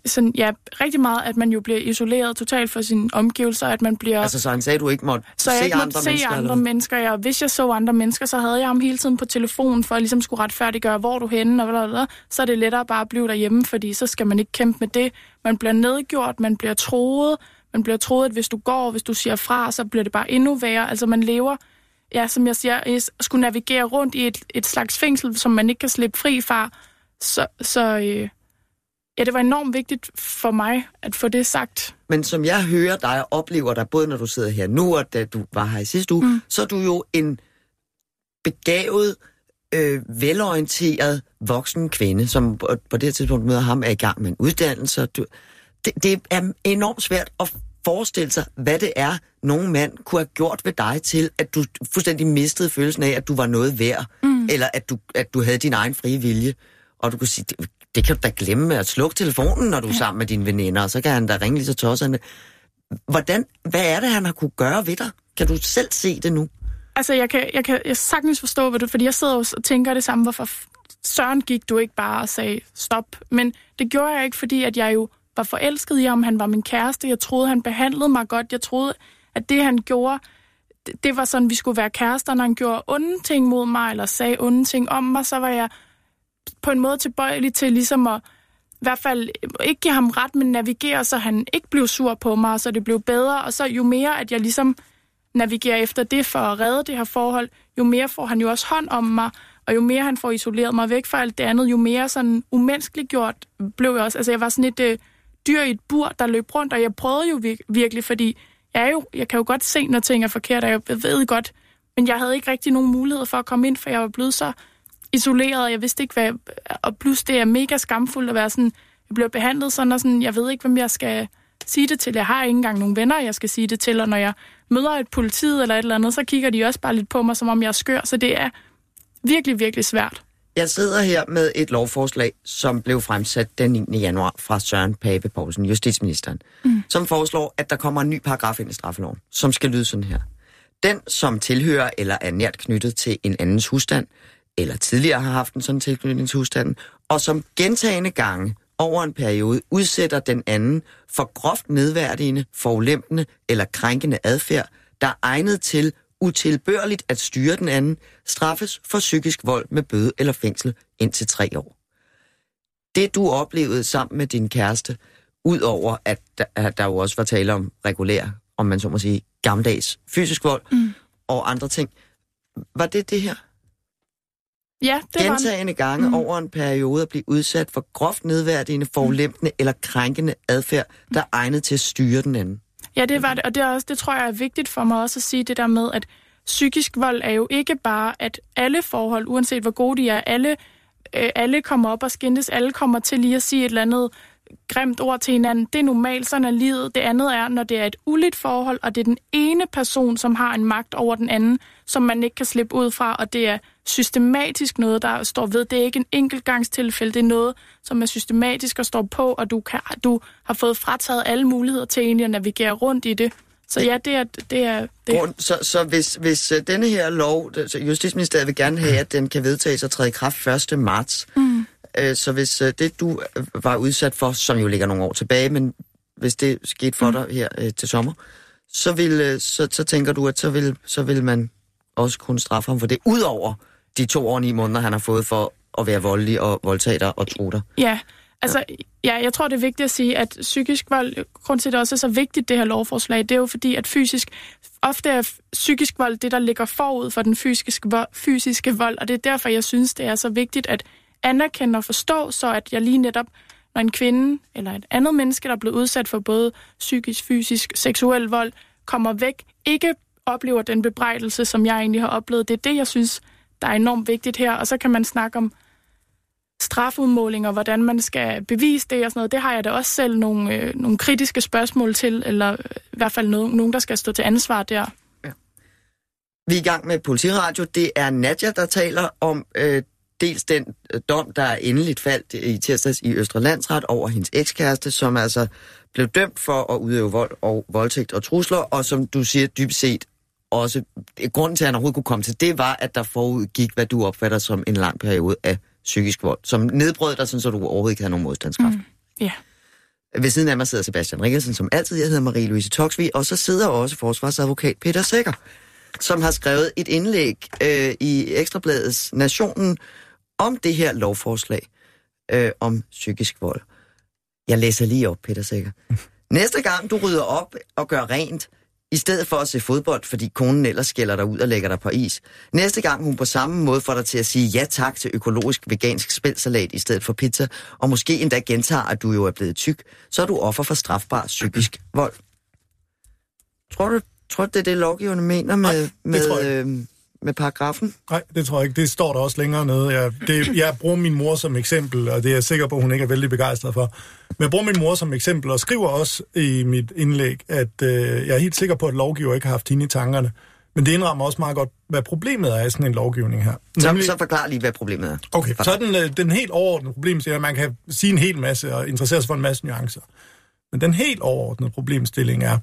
sådan, ja, rigtig meget, at man jo bliver isoleret totalt fra sine omgivelser, at man bliver... Altså, så han sagde, at du ikke måtte Så se jeg ikke andre måtte se mennesker? andre eller? mennesker. Ja, og hvis jeg så andre mennesker, så havde jeg ham hele tiden på telefonen, for at ligesom skulle retfærdiggøre, hvor du henne, og blablabla. så er det lettere bare at blive derhjemme, fordi så skal man ikke kæmpe med det. Man bliver nedgjort, man bliver troet, man bliver troet, at hvis du går, hvis du siger fra, så bliver det bare endnu værre. Altså man lever, ja, som jeg siger, skulle navigere rundt i et, et slags fængsel, som man ikke kan slippe fri fra. Så, så øh, ja, det var enormt vigtigt for mig at få det sagt. Men som jeg hører dig og oplever dig, både når du sidder her nu, og da du var her i sidste uge, mm. så er du jo en begavet, øh, velorienteret voksen kvinde, som på, på det tidspunkt møder ham, er i gang med en uddannelse. Du, det, det er enormt svært at forestille sig, hvad det er, nogen mand kunne have gjort ved dig til, at du fuldstændig mistede følelsen af, at du var noget værd, mm. eller at du, at du havde din egen frie vilje. Og du kunne sige, det, kan du da glemme med at slukke telefonen, når du er sammen med dine veninder, og så kan han da ringe lige så tosserne. Hvordan, hvad er det, han har kunne gøre ved dig? Kan du selv se det nu? altså, jeg kan, jeg kan jeg sagtens forstå, hvad du, fordi jeg sidder og tænker det samme, hvorfor Søren gik du ikke bare og sagde stop. Men det gjorde jeg ikke, fordi at jeg jo var forelsket i ham. Han var min kæreste. Jeg troede, han behandlede mig godt. Jeg troede, at det, han gjorde, det, det var sådan, vi skulle være kærester. Når han gjorde onde ting mod mig, eller sagde onde ting om mig, så var jeg på en måde tilbøjelig til ligesom at i hvert fald ikke give ham ret, men navigere, så han ikke blev sur på mig, så det blev bedre. Og så jo mere, at jeg ligesom navigerer efter det for at redde det her forhold, jo mere får han jo også hånd om mig, og jo mere han får isoleret mig væk fra alt det andet, jo mere sådan umenneskeligt gjort blev jeg også. Altså jeg var sådan et øh, dyr i et bur, der løb rundt, og jeg prøvede jo vir- virkelig, fordi jeg, er jo, jeg kan jo godt se, når ting er forkert, og jeg ved godt, men jeg havde ikke rigtig nogen mulighed for at komme ind, for jeg var blevet så isoleret, og jeg vidste ikke, hvad... Og plus det er mega skamfuldt at være sådan, jeg bliver behandlet sådan, og sådan, jeg ved ikke, hvem jeg skal sige det til. Jeg har ikke engang nogen venner, jeg skal sige det til, og når jeg møder et politiet eller et eller andet, så kigger de også bare lidt på mig, som om jeg er skør, så det er virkelig, virkelig svært. Jeg sidder her med et lovforslag, som blev fremsat den 9. januar fra Søren Pape Poulsen, justitsministeren, mm. som foreslår, at der kommer en ny paragraf ind i straffeloven, som skal lyde sådan her. Den, som tilhører eller er nært knyttet til en andens husstand, eller tidligere har haft en sådan tilknytning til husstanden, og som gentagende gange over en periode udsætter den anden for groft nedværdigende, forulempende eller krænkende adfærd, der er egnet til utilbørligt at styre den anden, straffes for psykisk vold med bøde eller fængsel indtil tre år. Det du oplevede sammen med din kæreste, udover at der, at der jo også var tale om regulær, om man så må sige, gammeldags fysisk vold mm. og andre ting, var det det her? Ja, det Gentagende var gange mm. over en periode at blive udsat for groft nedværdigende, forulempende mm. eller krænkende adfærd, der er egnet til at styre den anden. Ja, det var det, og det, er også, det tror jeg er vigtigt for mig også at sige det der med, at psykisk vold er jo ikke bare, at alle forhold, uanset hvor gode de er, alle, øh, alle kommer op og skændes, alle kommer til lige at sige et eller andet grimt ord til hinanden. Det er normalt, sådan er livet. Det andet er, når det er et uligt forhold, og det er den ene person, som har en magt over den anden, som man ikke kan slippe ud fra, og det er systematisk noget, der står ved. Det er ikke en enkeltgangstilfælde, det er noget, som er systematisk og står på, og du, kan, du har fået frataget alle muligheder til egentlig at navigere rundt i det. Så ja, det er... Det er det. Grund, så, så hvis, hvis uh, denne her lov, så Justitsministeriet vil gerne have, at den kan vedtages og træde i kraft 1. marts, mm. Uh, så hvis uh, det, du var udsat for, som jo ligger nogle år tilbage, men hvis det skete for mm. dig her til sommer, så, vil, så, så tænker du, at så vil, så vil man også kunne straffe ham for det, udover de to år og ni måneder, han har fået for at være voldelig og voldtager og tro dig. Ja, altså, ja, jeg tror, det er vigtigt at sige, at psykisk vold, grund til, at det også er så vigtigt, det her lovforslag, det er jo fordi, at fysisk, ofte er psykisk vold det, der ligger forud for den fysiske vold, fysiske vold, og det er derfor, jeg synes, det er så vigtigt at anerkende og forstå, så at jeg lige netop, når en kvinde eller et andet menneske, der er blevet udsat for både psykisk, fysisk, seksuel vold, kommer væk, ikke oplever den bebrejdelse, som jeg egentlig har oplevet. Det er det, jeg synes, der er enormt vigtigt her. Og så kan man snakke om strafudmåling og hvordan man skal bevise det og sådan noget. Det har jeg da også selv nogle, øh, nogle kritiske spørgsmål til, eller øh, i hvert fald noget, nogen, der skal stå til ansvar der. Ja. Vi er i gang med Politiradio. Det er Nadja, der taler om øh, dels den øh, dom, der er endeligt faldt i tirsdags i Østre Landsret over hendes ekskæreste, som altså blev dømt for at udøve vold og voldtægt og trusler, og som du siger dybest set også, grunden til, at han overhovedet kunne komme til det, var, at der forudgik, hvad du opfatter som en lang periode af psykisk vold, som nedbrød dig, sådan, så du overhovedet ikke havde nogen modstandskraft. Mm. Ja. Ved siden af mig sidder Sebastian Rikkelsen, som altid. Jeg hedder Marie-Louise Toksvig, og så sidder også forsvarsadvokat Peter Sækker, som har skrevet et indlæg øh, i Ekstrabladets Nationen om det her lovforslag øh, om psykisk vold. Jeg læser lige op, Peter Sækker. Næste gang du rydder op og gør rent, i stedet for at se fodbold, fordi konen ellers skælder dig ud og lægger dig på is. Næste gang hun på samme måde får dig til at sige ja tak til økologisk vegansk spælsalat i stedet for pizza, og måske endda gentager, at du jo er blevet tyk, så er du offer for strafbar psykisk vold. Tror du, tror du det er det, lovgiverne mener med, Nej, med, øh, med paragrafen? Nej, det tror jeg ikke. Det står der også længere nede. Jeg, det, jeg bruger min mor som eksempel, og det er jeg sikker på, at hun ikke er vældig begejstret for. Men jeg bruger min mor som eksempel, og skriver også i mit indlæg, at øh, jeg er helt sikker på, at lovgiver ikke har haft hende i tankerne. Men det indrammer også meget godt, hvad problemet er i sådan en lovgivning her. Så, Nemlig... så forklar lige, hvad problemet er. Okay, så den, øh, den helt overordnede problem er, at man kan sige en hel masse og interessere sig for en masse nuancer. Men den helt overordnede problemstilling er,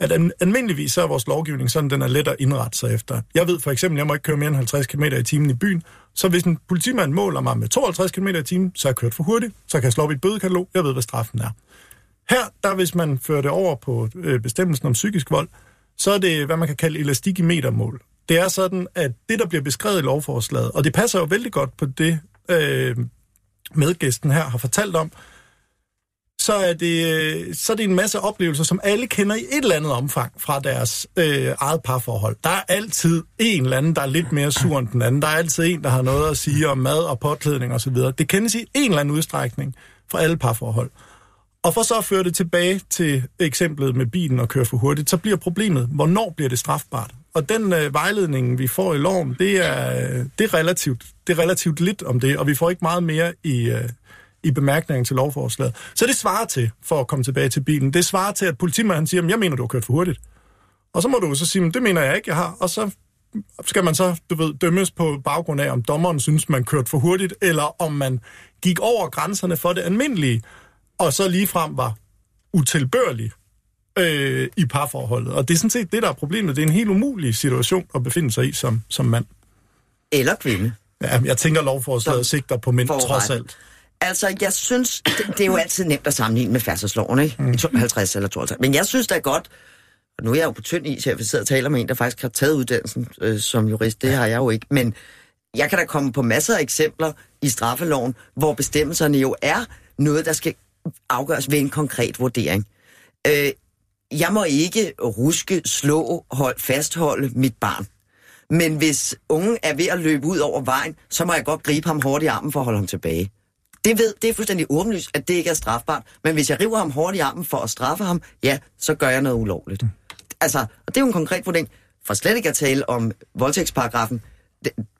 at an, almindeligvis så er vores lovgivning sådan, den er let at indrette sig efter. Jeg ved for eksempel, at jeg må ikke køre mere end 50 km i timen i byen, så hvis en politimand måler mig med 52 km i timen, så er jeg kørt for hurtigt, så kan jeg slå op i et bødekatalog, jeg ved, hvad straffen er. Her, der hvis man fører det over på øh, bestemmelsen om psykisk vold, så er det, hvad man kan kalde elastik i metermål. Det er sådan, at det, der bliver beskrevet i lovforslaget, og det passer jo vældig godt på det, øh, medgæsten her har fortalt om, så er, det, øh, så er det en masse oplevelser, som alle kender i et eller andet omfang fra deres øh, eget parforhold. Der er altid en eller anden, der er lidt mere sur end den anden. Der er altid en, der har noget at sige om mad og påklædning osv. Det kendes i en eller anden udstrækning fra alle parforhold. Og for så at føre det tilbage til eksemplet med bilen og køre for hurtigt, så bliver problemet, hvornår bliver det strafbart? Og den øh, vejledning, vi får i loven, det er, øh, det, er relativt, det er relativt lidt om det, og vi får ikke meget mere i, øh, i bemærkningen til lovforslaget. Så det svarer til, for at komme tilbage til bilen, det svarer til, at politimanden siger, jeg mener, du har kørt for hurtigt. Og så må du så sige, det mener jeg ikke, jeg har. Og så skal man så, du ved, dømmes på baggrund af, om dommeren synes, man kørte for hurtigt, eller om man gik over grænserne for det almindelige, og så lige frem var utilbørlig øh, i parforholdet. Og det er sådan set det, der er problemet. Det er en helt umulig situation at befinde sig i som, som mand. Eller kvinde. Ja, jeg tænker, lovforslaget sigter på mænd trods alt. Altså, jeg synes, det, det er jo altid nemt at sammenligne med færdselsloven, ikke? Mm. 50 eller 52. Men jeg synes det er godt, og nu er jeg jo på tynd is, jeg sidder og taler med en, der faktisk har taget uddannelsen øh, som jurist. Det har jeg jo ikke. Men jeg kan da komme på masser af eksempler i straffeloven, hvor bestemmelserne jo er noget, der skal afgøres ved en konkret vurdering. Øh, jeg må ikke ruske, slå, hold, fastholde mit barn. Men hvis ungen er ved at løbe ud over vejen, så må jeg godt gribe ham hårdt i armen for at holde ham tilbage. Det ved, det er fuldstændig åbenlyst, at det ikke er strafbart. Men hvis jeg river ham hårdt i armen for at straffe ham, ja, så gør jeg noget ulovligt. Mm. Altså, og det er jo en konkret vurdering. For slet ikke at tale om voldtægtsparagrafen,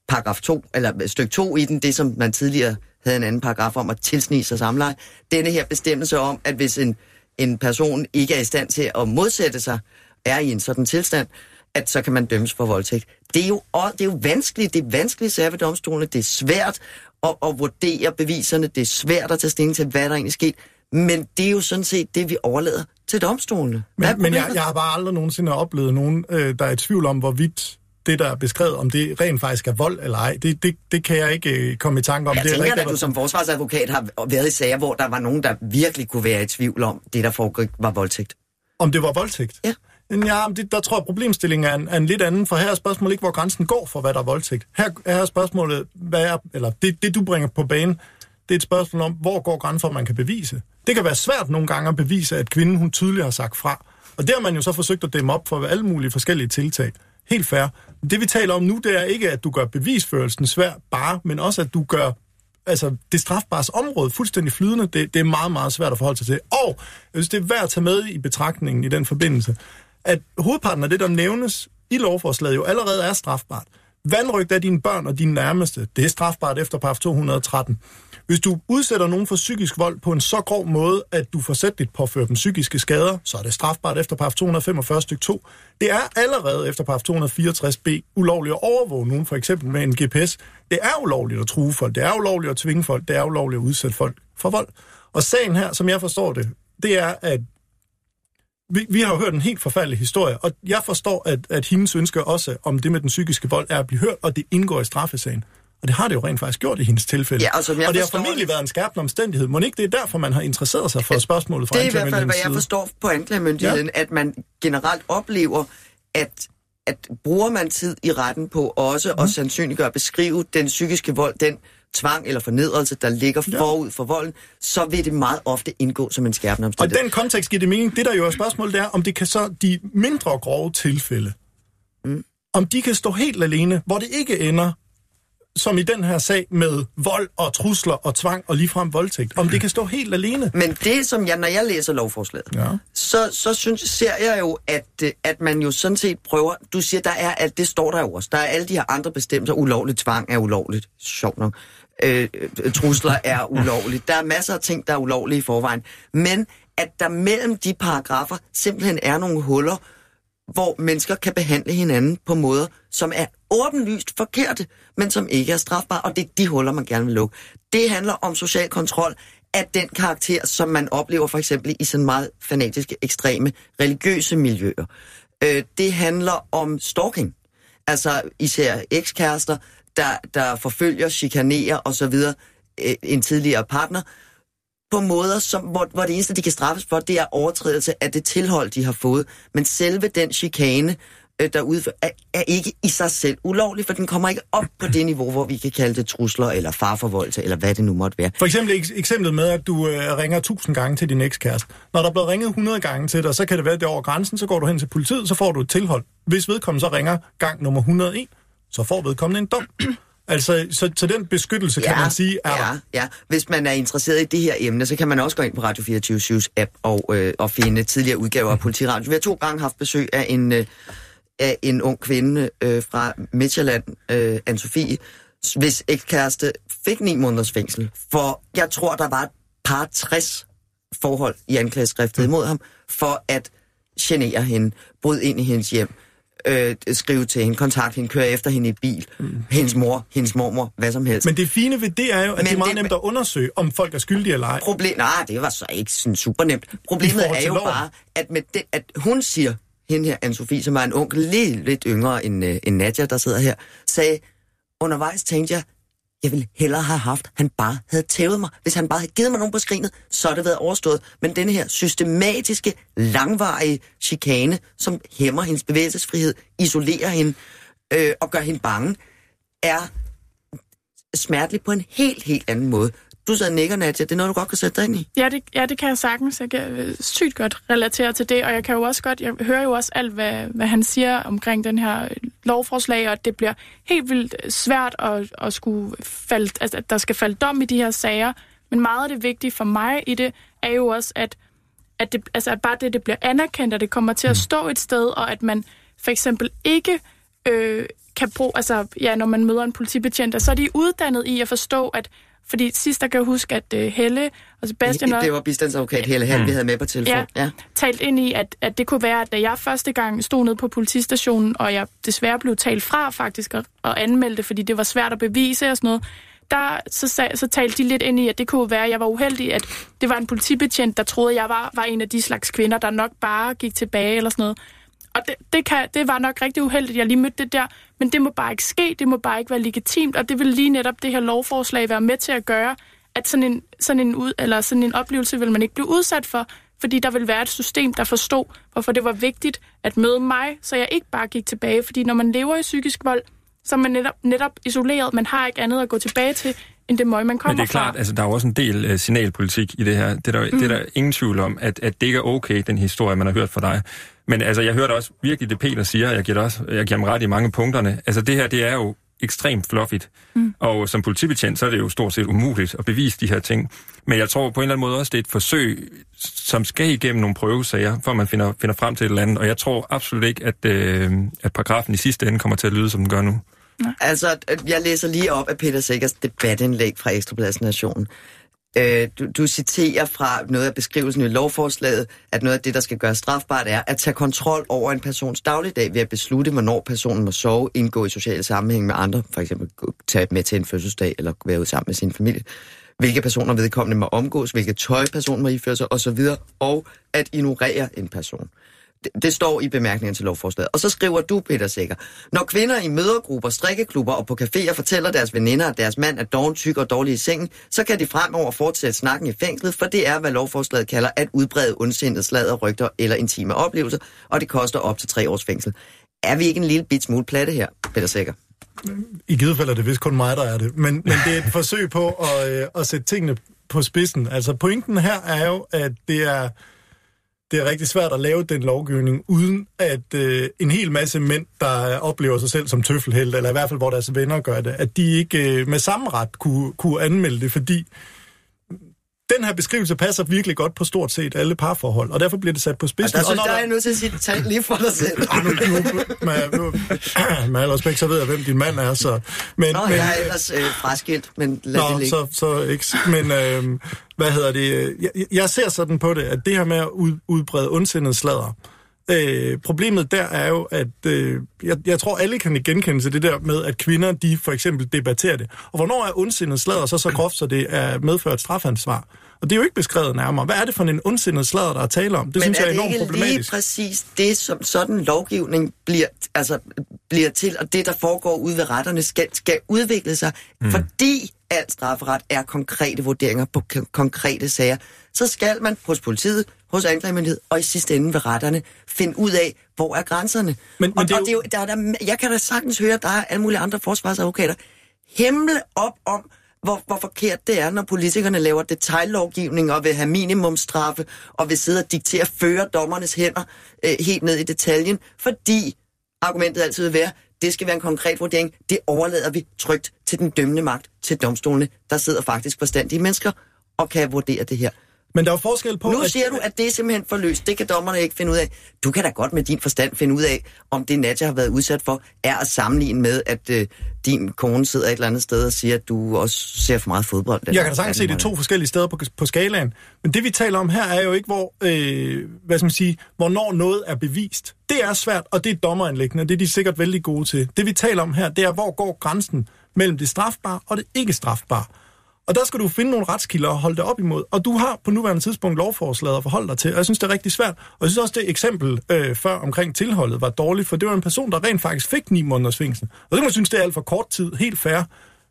paragraf 2, eller stykke 2 i den, det som man tidligere havde en anden paragraf om at tilsnige sig samleje. Denne her bestemmelse om, at hvis en, en person ikke er i stand til at modsætte sig, er i en sådan tilstand, at så kan man dømmes for voldtægt. Det er jo, det er jo vanskeligt, det er vanskeligt sager ved domstolene, det er svært at, at vurdere beviserne, det er svært at tage stilling til, hvad der egentlig er sket, men det er jo sådan set det, vi overlader til domstolene. Men, men jeg, jeg har bare aldrig nogensinde oplevet nogen, øh, der er i tvivl om, hvorvidt det, der er beskrevet, om det rent faktisk er vold eller ej. Det, det, det kan jeg ikke øh, komme i tanke om. Jeg det tænker, at du som forsvarsadvokat har været i sager, hvor der var nogen, der virkelig kunne være i tvivl om, det, der foregik, var voldtægt. Om det var voldtægt? Ja. Ja, det, der tror jeg, problemstillingen er en, er en lidt anden, for her er spørgsmålet ikke, hvor grænsen går for, hvad der er voldtægt. Her, her er spørgsmålet, hvad er, eller det, det, du bringer på banen, det er et spørgsmål om, hvor går grænsen for, at man kan bevise. Det kan være svært nogle gange at bevise, at kvinden hun tydeligt har sagt fra. Og det har man jo så forsøgt at dæmme op for alle mulige forskellige tiltag. Helt fair. Det vi taler om nu, det er ikke, at du gør bevisførelsen svær bare, men også, at du gør altså, det strafbare område fuldstændig flydende. Det, det er meget, meget svært at forholde sig til. Og jeg synes, det er værd at tage med i betragtningen i den forbindelse, at hovedparten af det, der nævnes i lovforslaget, jo allerede er strafbart. Vandrygt af dine børn og dine nærmeste, det er strafbart efter paragraf 213. Hvis du udsætter nogen for psykisk vold på en så grov måde, at du forsætligt påfører dem psykiske skader, så er det strafbart efter paragraf 245 stykke 2. Det er allerede efter paragraf 264b ulovligt at overvåge nogen, for eksempel med en GPS. Det er ulovligt at true folk, det er ulovligt at tvinge folk, det er ulovligt at udsætte folk for vold. Og sagen her, som jeg forstår det, det er, at vi, vi har jo hørt en helt forfærdelig historie, og jeg forstår, at, at hendes ønske også om det med den psykiske vold er at blive hørt, og det indgår i straffesagen. Og det har det jo rent faktisk gjort i hendes tilfælde. Ja, altså, og det har formentlig været en skærpende omstændighed. Må ikke det er derfor, man har interesseret sig for spørgsmålet fra Det er i hvert fald, hvad jeg forstår på anklagemyndigheden, ja. at man generelt oplever, at at bruger man tid i retten på også mm. at sandsynliggøre at beskrive den psykiske vold, den tvang eller fornedrelse, der ligger forud for volden, så vil det meget ofte indgå som en skærpende omstændighed. Og den kontekst giver det mening. Det, der jo er spørgsmålet, det er, om det kan så de mindre grove tilfælde, mm. om de kan stå helt alene, hvor det ikke ender som i den her sag med vold og trusler og tvang og ligefrem voldtægt. Om det kan stå helt alene. Men det, som jeg, når jeg læser lovforslaget, ja. så, så synes, ser jeg jo, at, at man jo sådan set prøver... Du siger, der er alt, det står der jo også. Der er alle de her andre bestemmelser. Ulovligt tvang er ulovligt. Sjovt nok. Øh, øh, trusler er ulovligt. Der er masser af ting, der er ulovlige i forvejen. Men at der mellem de paragrafer simpelthen er nogle huller, hvor mennesker kan behandle hinanden på måder, som er åbenlyst forkerte, men som ikke er strafbare, og det er de huller, man gerne vil lukke. Det handler om social kontrol af den karakter, som man oplever for eksempel i sådan meget fanatiske, ekstreme, religiøse miljøer. Øh, det handler om stalking. Altså især ekskærester, der, der forfølger, chikanerer osv. Øh, en tidligere partner, på måder, som, hvor, hvor det eneste, de kan straffes for, det er overtrædelse af det tilhold, de har fået. Men selve den chikane, øh, der udfører, er, er ikke i sig selv ulovlig, for den kommer ikke op på det niveau, hvor vi kan kalde det trusler eller farforvoldelse, eller hvad det nu måtte være. For eksempel ek- eksemplet med, at du øh, ringer 1000 gange til din ekskæreste. Når der er blevet ringet 100 gange til dig, så kan det være, at det er over grænsen, så går du hen til politiet, så får du et tilhold. Hvis vedkommende så ringer gang nummer 101, så får vedkommende en dom. Altså, så, så den beskyttelse, kan man sige, er ja, der. ja. Hvis man er interesseret i det her emne, så kan man også gå ind på Radio 24 app og, øh, og finde tidligere udgaver af Politiradio. Vi har to gange haft besøg af en, øh, af en ung kvinde øh, fra Midtjylland, øh, Anne-Sophie, hvis ekskæreste fik ni måneders fængsel. For jeg tror, der var et par 60 forhold i anklageskriftet imod ham, for at genere hende, bryde ind i hendes hjem, øh, skrive til hende, kontakte hende, køre efter hende i bil, mm. hendes mor, hendes mormor, hvad som helst. Men det fine ved det er jo, at Men det er meget det- nemt at undersøge, om folk er skyldige eller ej. Problem, nej, det var så ikke sådan super nemt. Problemet er jo bare, at, med det, at hun siger, hende her, Anne-Sophie, som var en onkel, lidt, lidt yngre end, øh, end Nadja, der sidder her, sagde, undervejs tænkte jeg, jeg ville hellere have haft, han bare havde tævet mig. Hvis han bare havde givet mig nogen på skrinet, så havde det været overstået. Men denne her systematiske, langvarige chikane, som hæmmer hendes bevægelsesfrihed, isolerer hende øh, og gør hende bange, er smertelig på en helt, helt anden måde. Du sagde nikker, Nadja. Det er noget, du godt kan sætte dig ind i. Ja det, ja, det kan jeg sagtens. Jeg kan øh, sygt godt relatere til det, og jeg kan jo også godt, jeg hører jo også alt, hvad, hvad han siger omkring den her øh, lovforslag, og det bliver helt vildt svært at, at skulle falde, altså, at der skal falde dom i de her sager. Men meget af det vigtige for mig i det, er jo også, at, at, det, altså, at bare det, det bliver anerkendt, at det kommer til at stå et sted, og at man for eksempel ikke øh, kan bruge, altså ja, når man møder en politibetjent, så er de uddannet i at forstå, at fordi sidst der kan jeg huske, at øh, Helle og Sebastian Det var bistandsadvokat Helle Hall, vi havde med på telefon. ja, Ja. talt ind i, at, at det kunne være, at da jeg første gang stod nede på politistationen, og jeg desværre blev talt fra faktisk og, og anmeldte, fordi det var svært at bevise og sådan noget, der, så, sag, så talte de lidt ind i, at det kunne være, at jeg var uheldig, at det var en politibetjent, der troede, at jeg var, var en af de slags kvinder, der nok bare gik tilbage eller sådan noget. Og det, det, kan, det var nok rigtig uheldigt, at jeg lige mødte det der, men det må bare ikke ske, det må bare ikke være legitimt, og det vil lige netop det her lovforslag være med til at gøre, at sådan en, sådan en, ud, eller sådan en oplevelse vil man ikke blive udsat for, fordi der vil være et system, der forstod, hvorfor det var vigtigt at møde mig, så jeg ikke bare gik tilbage. Fordi når man lever i psykisk vold, så er man netop, netop isoleret. Man har ikke andet at gå tilbage til, end det møg, man kommer Men det er klart, fra. altså der er jo også en del uh, signalpolitik i det her. Det er, der, mm. det er der ingen tvivl om, at, at det ikke er okay, den historie, man har hørt fra dig. Men altså, jeg hørte også virkelig det, Peter siger, jeg giver, det også, jeg giver ham ret i mange punkterne. Altså det her, det er jo ekstremt fluffigt. Mm. Og som politibetjent, så er det jo stort set umuligt at bevise de her ting. Men jeg tror på en eller anden måde også, det er et forsøg, som skal igennem nogle prøvesager, for man finder, finder frem til et eller andet. Og jeg tror absolut ikke, at, øh, at paragrafen i sidste ende kommer til at lyde, som den gør nu. Altså, jeg læser lige op af Peter Sikkers debatindlæg fra Ekstrabladets Nation. Øh, du, du citerer fra noget af beskrivelsen i lovforslaget, at noget af det, der skal gøres strafbart, er at tage kontrol over en persons dagligdag ved at beslutte, hvornår personen må sove, indgå i sociale sammenhæng med andre, for eksempel tage med til en fødselsdag eller være ud sammen med sin familie, hvilke personer vedkommende må omgås, hvilket tøj personen må iføre sig osv., og at ignorere en person. Det, det står i bemærkningen til lovforslaget. Og så skriver du, Peter Sikker, når kvinder i mødergrupper, strikkeklubber og på caféer fortæller deres veninder, at deres mand er doven, tyk og dårlig i sengen, så kan de fremover fortsætte snakken i fængslet, for det er, hvad lovforslaget kalder at udbrede ondsindet sladder, rygter eller intime oplevelser, og det koster op til tre års fængsel. Er vi ikke en lille bit smule platte her, Peter Sikker? I givet fald er det vist kun mig, der er det. Men, men det er et forsøg på at, øh, at sætte tingene på spidsen. Altså pointen her er jo, at det er, det er rigtig svært at lave den lovgivning, uden at øh, en hel masse mænd, der oplever sig selv som tøffelhelte, eller i hvert fald hvor deres venner gør det, at de ikke øh, med samme ret kunne, kunne anmelde det, fordi den her beskrivelse passer virkelig godt på stort set alle parforhold, og derfor bliver det sat på Og spidsen. der synes når jeg, jeg er nødt til at sige, tal lige for dig selv. Ah, nu, nu, med, nu, med al respekt, så ved jeg, hvem din mand er. Så. Men, Nå, men, jeg er ellers øh, fraskilt, men lad det Nå, ligge. så, så ikke. Men øh, hvad hedder det? Jeg, jeg ser sådan på det, at det her med at ud, udbrede ondsindet sladder, Øh, problemet der er jo, at øh, jeg, jeg tror, alle kan genkende til det der med, at kvinder, de for eksempel debatterer det. Og hvornår er ondsindet sladder så så groft, så det er medført strafansvar? Og det er jo ikke beskrevet nærmere. Hvad er det for en ondsindet sladder, der er tale om? Det Men synes jeg er er det enormt problematisk. lige præcis det, som sådan lovgivning bliver, altså, bliver til, og det, der foregår ude ved retterne, skal, skal udvikle sig, mm. fordi al strafferet er konkrete vurderinger på konkrete sager. Så skal man hos politiet, hos anklagemyndighed og i sidste ende ved retterne finde ud af, hvor er grænserne. Men- Men, og, det er og jo- det er jo, der, er der, jeg kan da sagtens høre, at der er alle mulige andre forsvarsadvokater himle op om, hvor, hvor forkert det er, når politikerne laver detaljlovgivning og vil have minimumstraffe og vil sidde og diktere føre dommernes hænder øh, helt ned i detaljen, fordi argumentet altid vil være, det skal være en konkret vurdering. Det overlader vi trygt til den dømmende magt, til domstolene. Der sidder faktisk forstandige mennesker og kan vurdere det her. Men der er forskel på... Nu at- siger du, at det er simpelthen for løst. Det kan dommerne ikke finde ud af. Du kan da godt med din forstand finde ud af, om det Nadja har været udsat for, er at sammenligne med, at øh, din kone sidder et eller andet sted og siger, at du også ser for meget fodbold. Jeg kan da sagtens se det to forskellige steder på, på skalaen. Men det vi taler om her er jo ikke, hvor, øh, hvad skal man sige, hvornår noget er bevist. Det er svært, og det er dommeranlæggende, og det er de sikkert vældig gode til. Det vi taler om her, det er, hvor går grænsen mellem det strafbare og det ikke strafbare. Og der skal du finde nogle retskilder og holde det op imod. Og du har på nuværende tidspunkt lovforslaget at forholde dig til, og jeg synes, det er rigtig svært. Og jeg synes også, det eksempel øh, før omkring tilholdet var dårligt, for det var en person, der rent faktisk fik 9 måneders fængsel. Og det kan man synes, det er alt for kort tid, helt fair.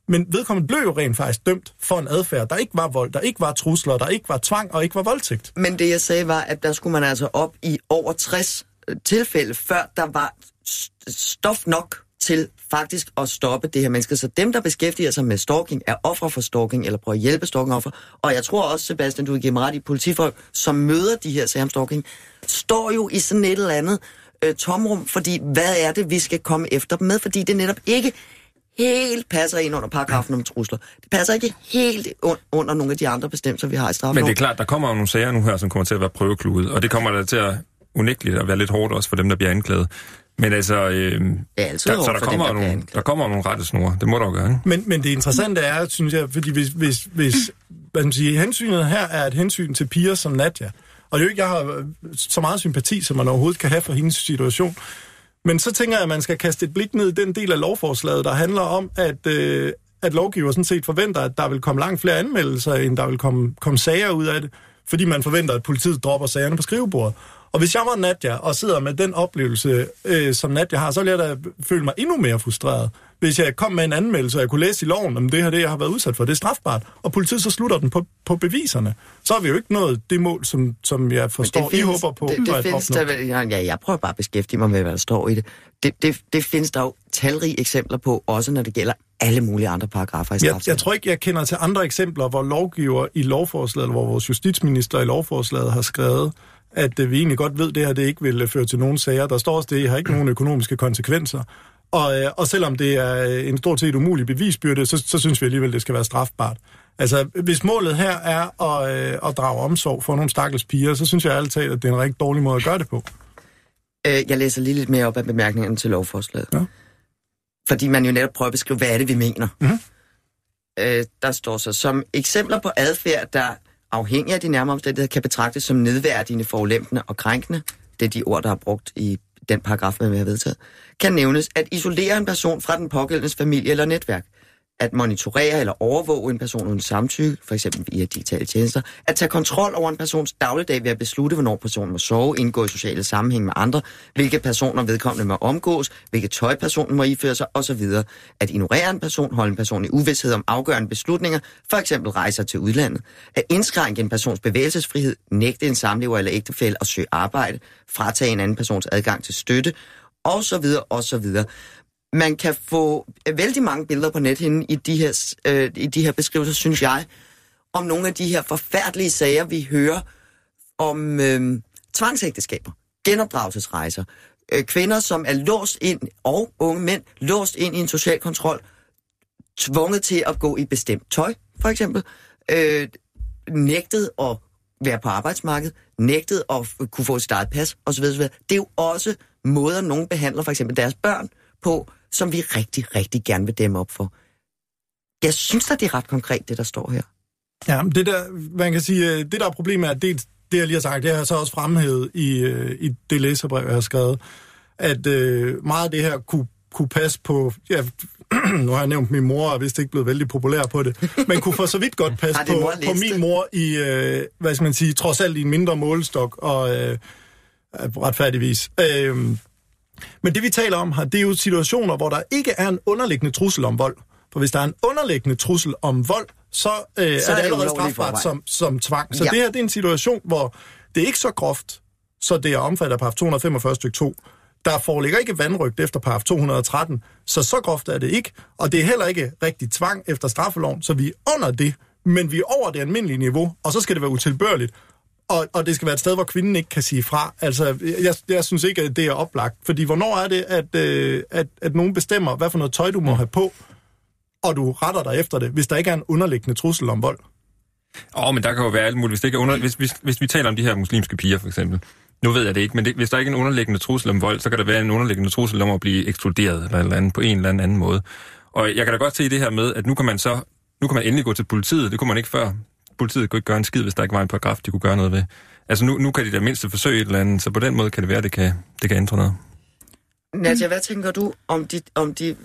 Men vedkommende blev jo rent faktisk dømt for en adfærd, der ikke var vold, der ikke var trusler, der ikke var tvang og ikke var voldtægt. Men det jeg sagde var, at der skulle man altså op i over 60 øh, tilfælde, før der var stof nok til faktisk at stoppe det her menneske. Så dem, der beskæftiger sig med stalking, er ofre for stalking, eller prøver at hjælpe stalkingoffer. Og jeg tror også, Sebastian, du vil give mig ret i politifolk, som møder de her sager om stalking, står jo i sådan et eller andet øh, tomrum, fordi hvad er det, vi skal komme efter dem med? Fordi det netop ikke helt passer ind under paragrafen om trusler. Det passer ikke helt un- under nogle af de andre bestemmelser, vi har i straffeloven. Men det er klart, der kommer jo nogle sager nu her, som kommer til at være prøvekludet, og det kommer der til at unægteligt at være lidt hårdt også for dem, der bliver anklaget. Men altså, øh, er der, så der for dem, kommer, der nogle, der kommer nogle rettesnore. Det må der jo gøre, ikke? Men, men det interessante er, synes jeg, fordi hvis, hvis, hvis hvad man sige, hensynet her er et hensyn til piger som Nadja, og det er jo ikke, jeg har øh, så meget sympati, som man overhovedet kan have for hendes situation, men så tænker jeg, at man skal kaste et blik ned i den del af lovforslaget, der handler om, at, øh, at lovgiver sådan set forventer, at der vil komme langt flere anmeldelser, end der vil komme, komme sager ud af det, fordi man forventer, at politiet dropper sagerne på skrivebordet. Og hvis jeg var Nadja og sidder med den oplevelse, øh, som Nadja har, så ville jeg da føle mig endnu mere frustreret. Hvis jeg kom med en anmeldelse, og jeg kunne læse i loven, om det her det, jeg har været udsat for, det er strafbart, og politiet så slutter den på, på beviserne, så har vi jo ikke nået det mål, som, som jeg forstår, I håber på. Det, det findes der, vel- ja, jeg prøver bare at beskæftige mig med, hvad der står i det. Det, det, det findes der jo talrige eksempler på, også når det gælder alle mulige andre paragrafer i Jeg, straffeloven. jeg tror ikke, jeg kender til andre eksempler, hvor lovgiver i lovforslaget, eller hvor vores justitsminister i lovforslaget har skrevet, at øh, vi egentlig godt ved, at det her det ikke vil øh, føre til nogen sager. Der står også, at det har ikke nogen økonomiske konsekvenser. Og, øh, og selvom det er en stort set umulig bevisbyrde, så, så synes vi alligevel, det skal være strafbart. Altså, hvis målet her er at, øh, at drage omsorg for nogle stakkels piger, så synes jeg talt, at det er en rigtig dårlig måde at gøre det på. Øh, jeg læser lige lidt mere op af bemærkningerne til lovforslaget. Ja. Fordi man jo netop prøver at beskrive, hvad er det, vi mener. Mhm. Øh, der står så, som eksempler på adfærd, der afhængig af de nærmere omstændigheder, kan betragtes som nedværdigende, forulempende og krænkende. Det er de ord, der er brugt i den paragraf, man vil have vedtaget. Kan nævnes at isolere en person fra den pågældendes familie eller netværk. At monitorere eller overvåge en person uden samtykke, for eksempel via digitale tjenester. At tage kontrol over en persons dagligdag ved at beslutte, hvornår personen må sove, indgå i sociale sammenhæng med andre, hvilke personer vedkommende må omgås, hvilket tøj personen må iføre sig osv. At ignorere en person, holde en person i uvidshed om afgørende beslutninger, for eksempel rejser til udlandet. At indskrænke en persons bevægelsesfrihed, nægte en samlever eller ægtefælle at søge arbejde, fratage en anden persons adgang til støtte, og så videre, og så videre. Man kan få øh, vældig mange billeder på nethinden i de her, øh, i de her beskrivelser, synes jeg, om nogle af de her forfærdelige sager, vi hører om øh, tvangsægteskaber, genopdragelsesrejser, øh, kvinder, som er låst ind, og unge mænd, låst ind i en social kontrol, tvunget til at gå i bestemt tøj, for eksempel, øh, nægtet at være på arbejdsmarkedet, nægtet at kunne få sit eget pas, osv. osv. Det er jo også måder, nogen behandler for eksempel deres børn på, som vi rigtig, rigtig gerne vil dæmme op for. Jeg synes da, det er ret konkret, det der står her. Ja, det der, man kan sige, øh, det der er problemet er, dels, det jeg lige har sagt, det har jeg så også fremhævet i, øh, i det læserbrev, jeg har skrevet, at øh, meget af det her kunne, kunne passe på, ja, nu har jeg nævnt min mor, og vist ikke blevet vældig populær på det, men kunne for så vidt godt passe på, mor på min det? mor i, øh, hvad skal man sige, trods alt i en mindre målestok, og øh, retfærdigvis. Øh, men det vi taler om her, det er jo situationer, hvor der ikke er en underliggende trussel om vold. For hvis der er en underliggende trussel om vold, så, øh, så er det, allerede strafbart som, som tvang. Så ja. det her det er en situation, hvor det er ikke så groft, så det er omfattet af paragraf 245 stykke 2. Der foreligger ikke vandrygt efter paragraf 213, så så groft er det ikke. Og det er heller ikke rigtig tvang efter straffeloven, så vi er under det, men vi er over det almindelige niveau, og så skal det være utilbørligt. Og, og det skal være et sted, hvor kvinden ikke kan sige fra. Altså, jeg, jeg synes ikke, at det er oplagt. Fordi hvornår er det, at, øh, at, at nogen bestemmer, hvad for noget tøj, du må have på, og du retter dig efter det, hvis der ikke er en underliggende trussel om vold? Åh, oh, men der kan jo være alt muligt. Hvis, det ikke er under... hvis, hvis, hvis vi taler om de her muslimske piger, for eksempel. Nu ved jeg det ikke, men det, hvis der ikke er en underliggende trussel om vold, så kan der være en underliggende trussel om at blive ekskluderet eller, eller andet, på en eller anden, anden måde. Og jeg kan da godt se det her med, at nu kan man så nu kan man endelig gå til politiet. Det kunne man ikke før. Politiet kunne ikke gøre en skid, hvis der ikke var en paragraf, de kunne gøre noget ved. Altså nu, nu kan de da mindste forsøge et eller andet, så på den måde kan det være, at det kan, det kan ændre noget. Nadja, hvad tænker du om de, om de øh,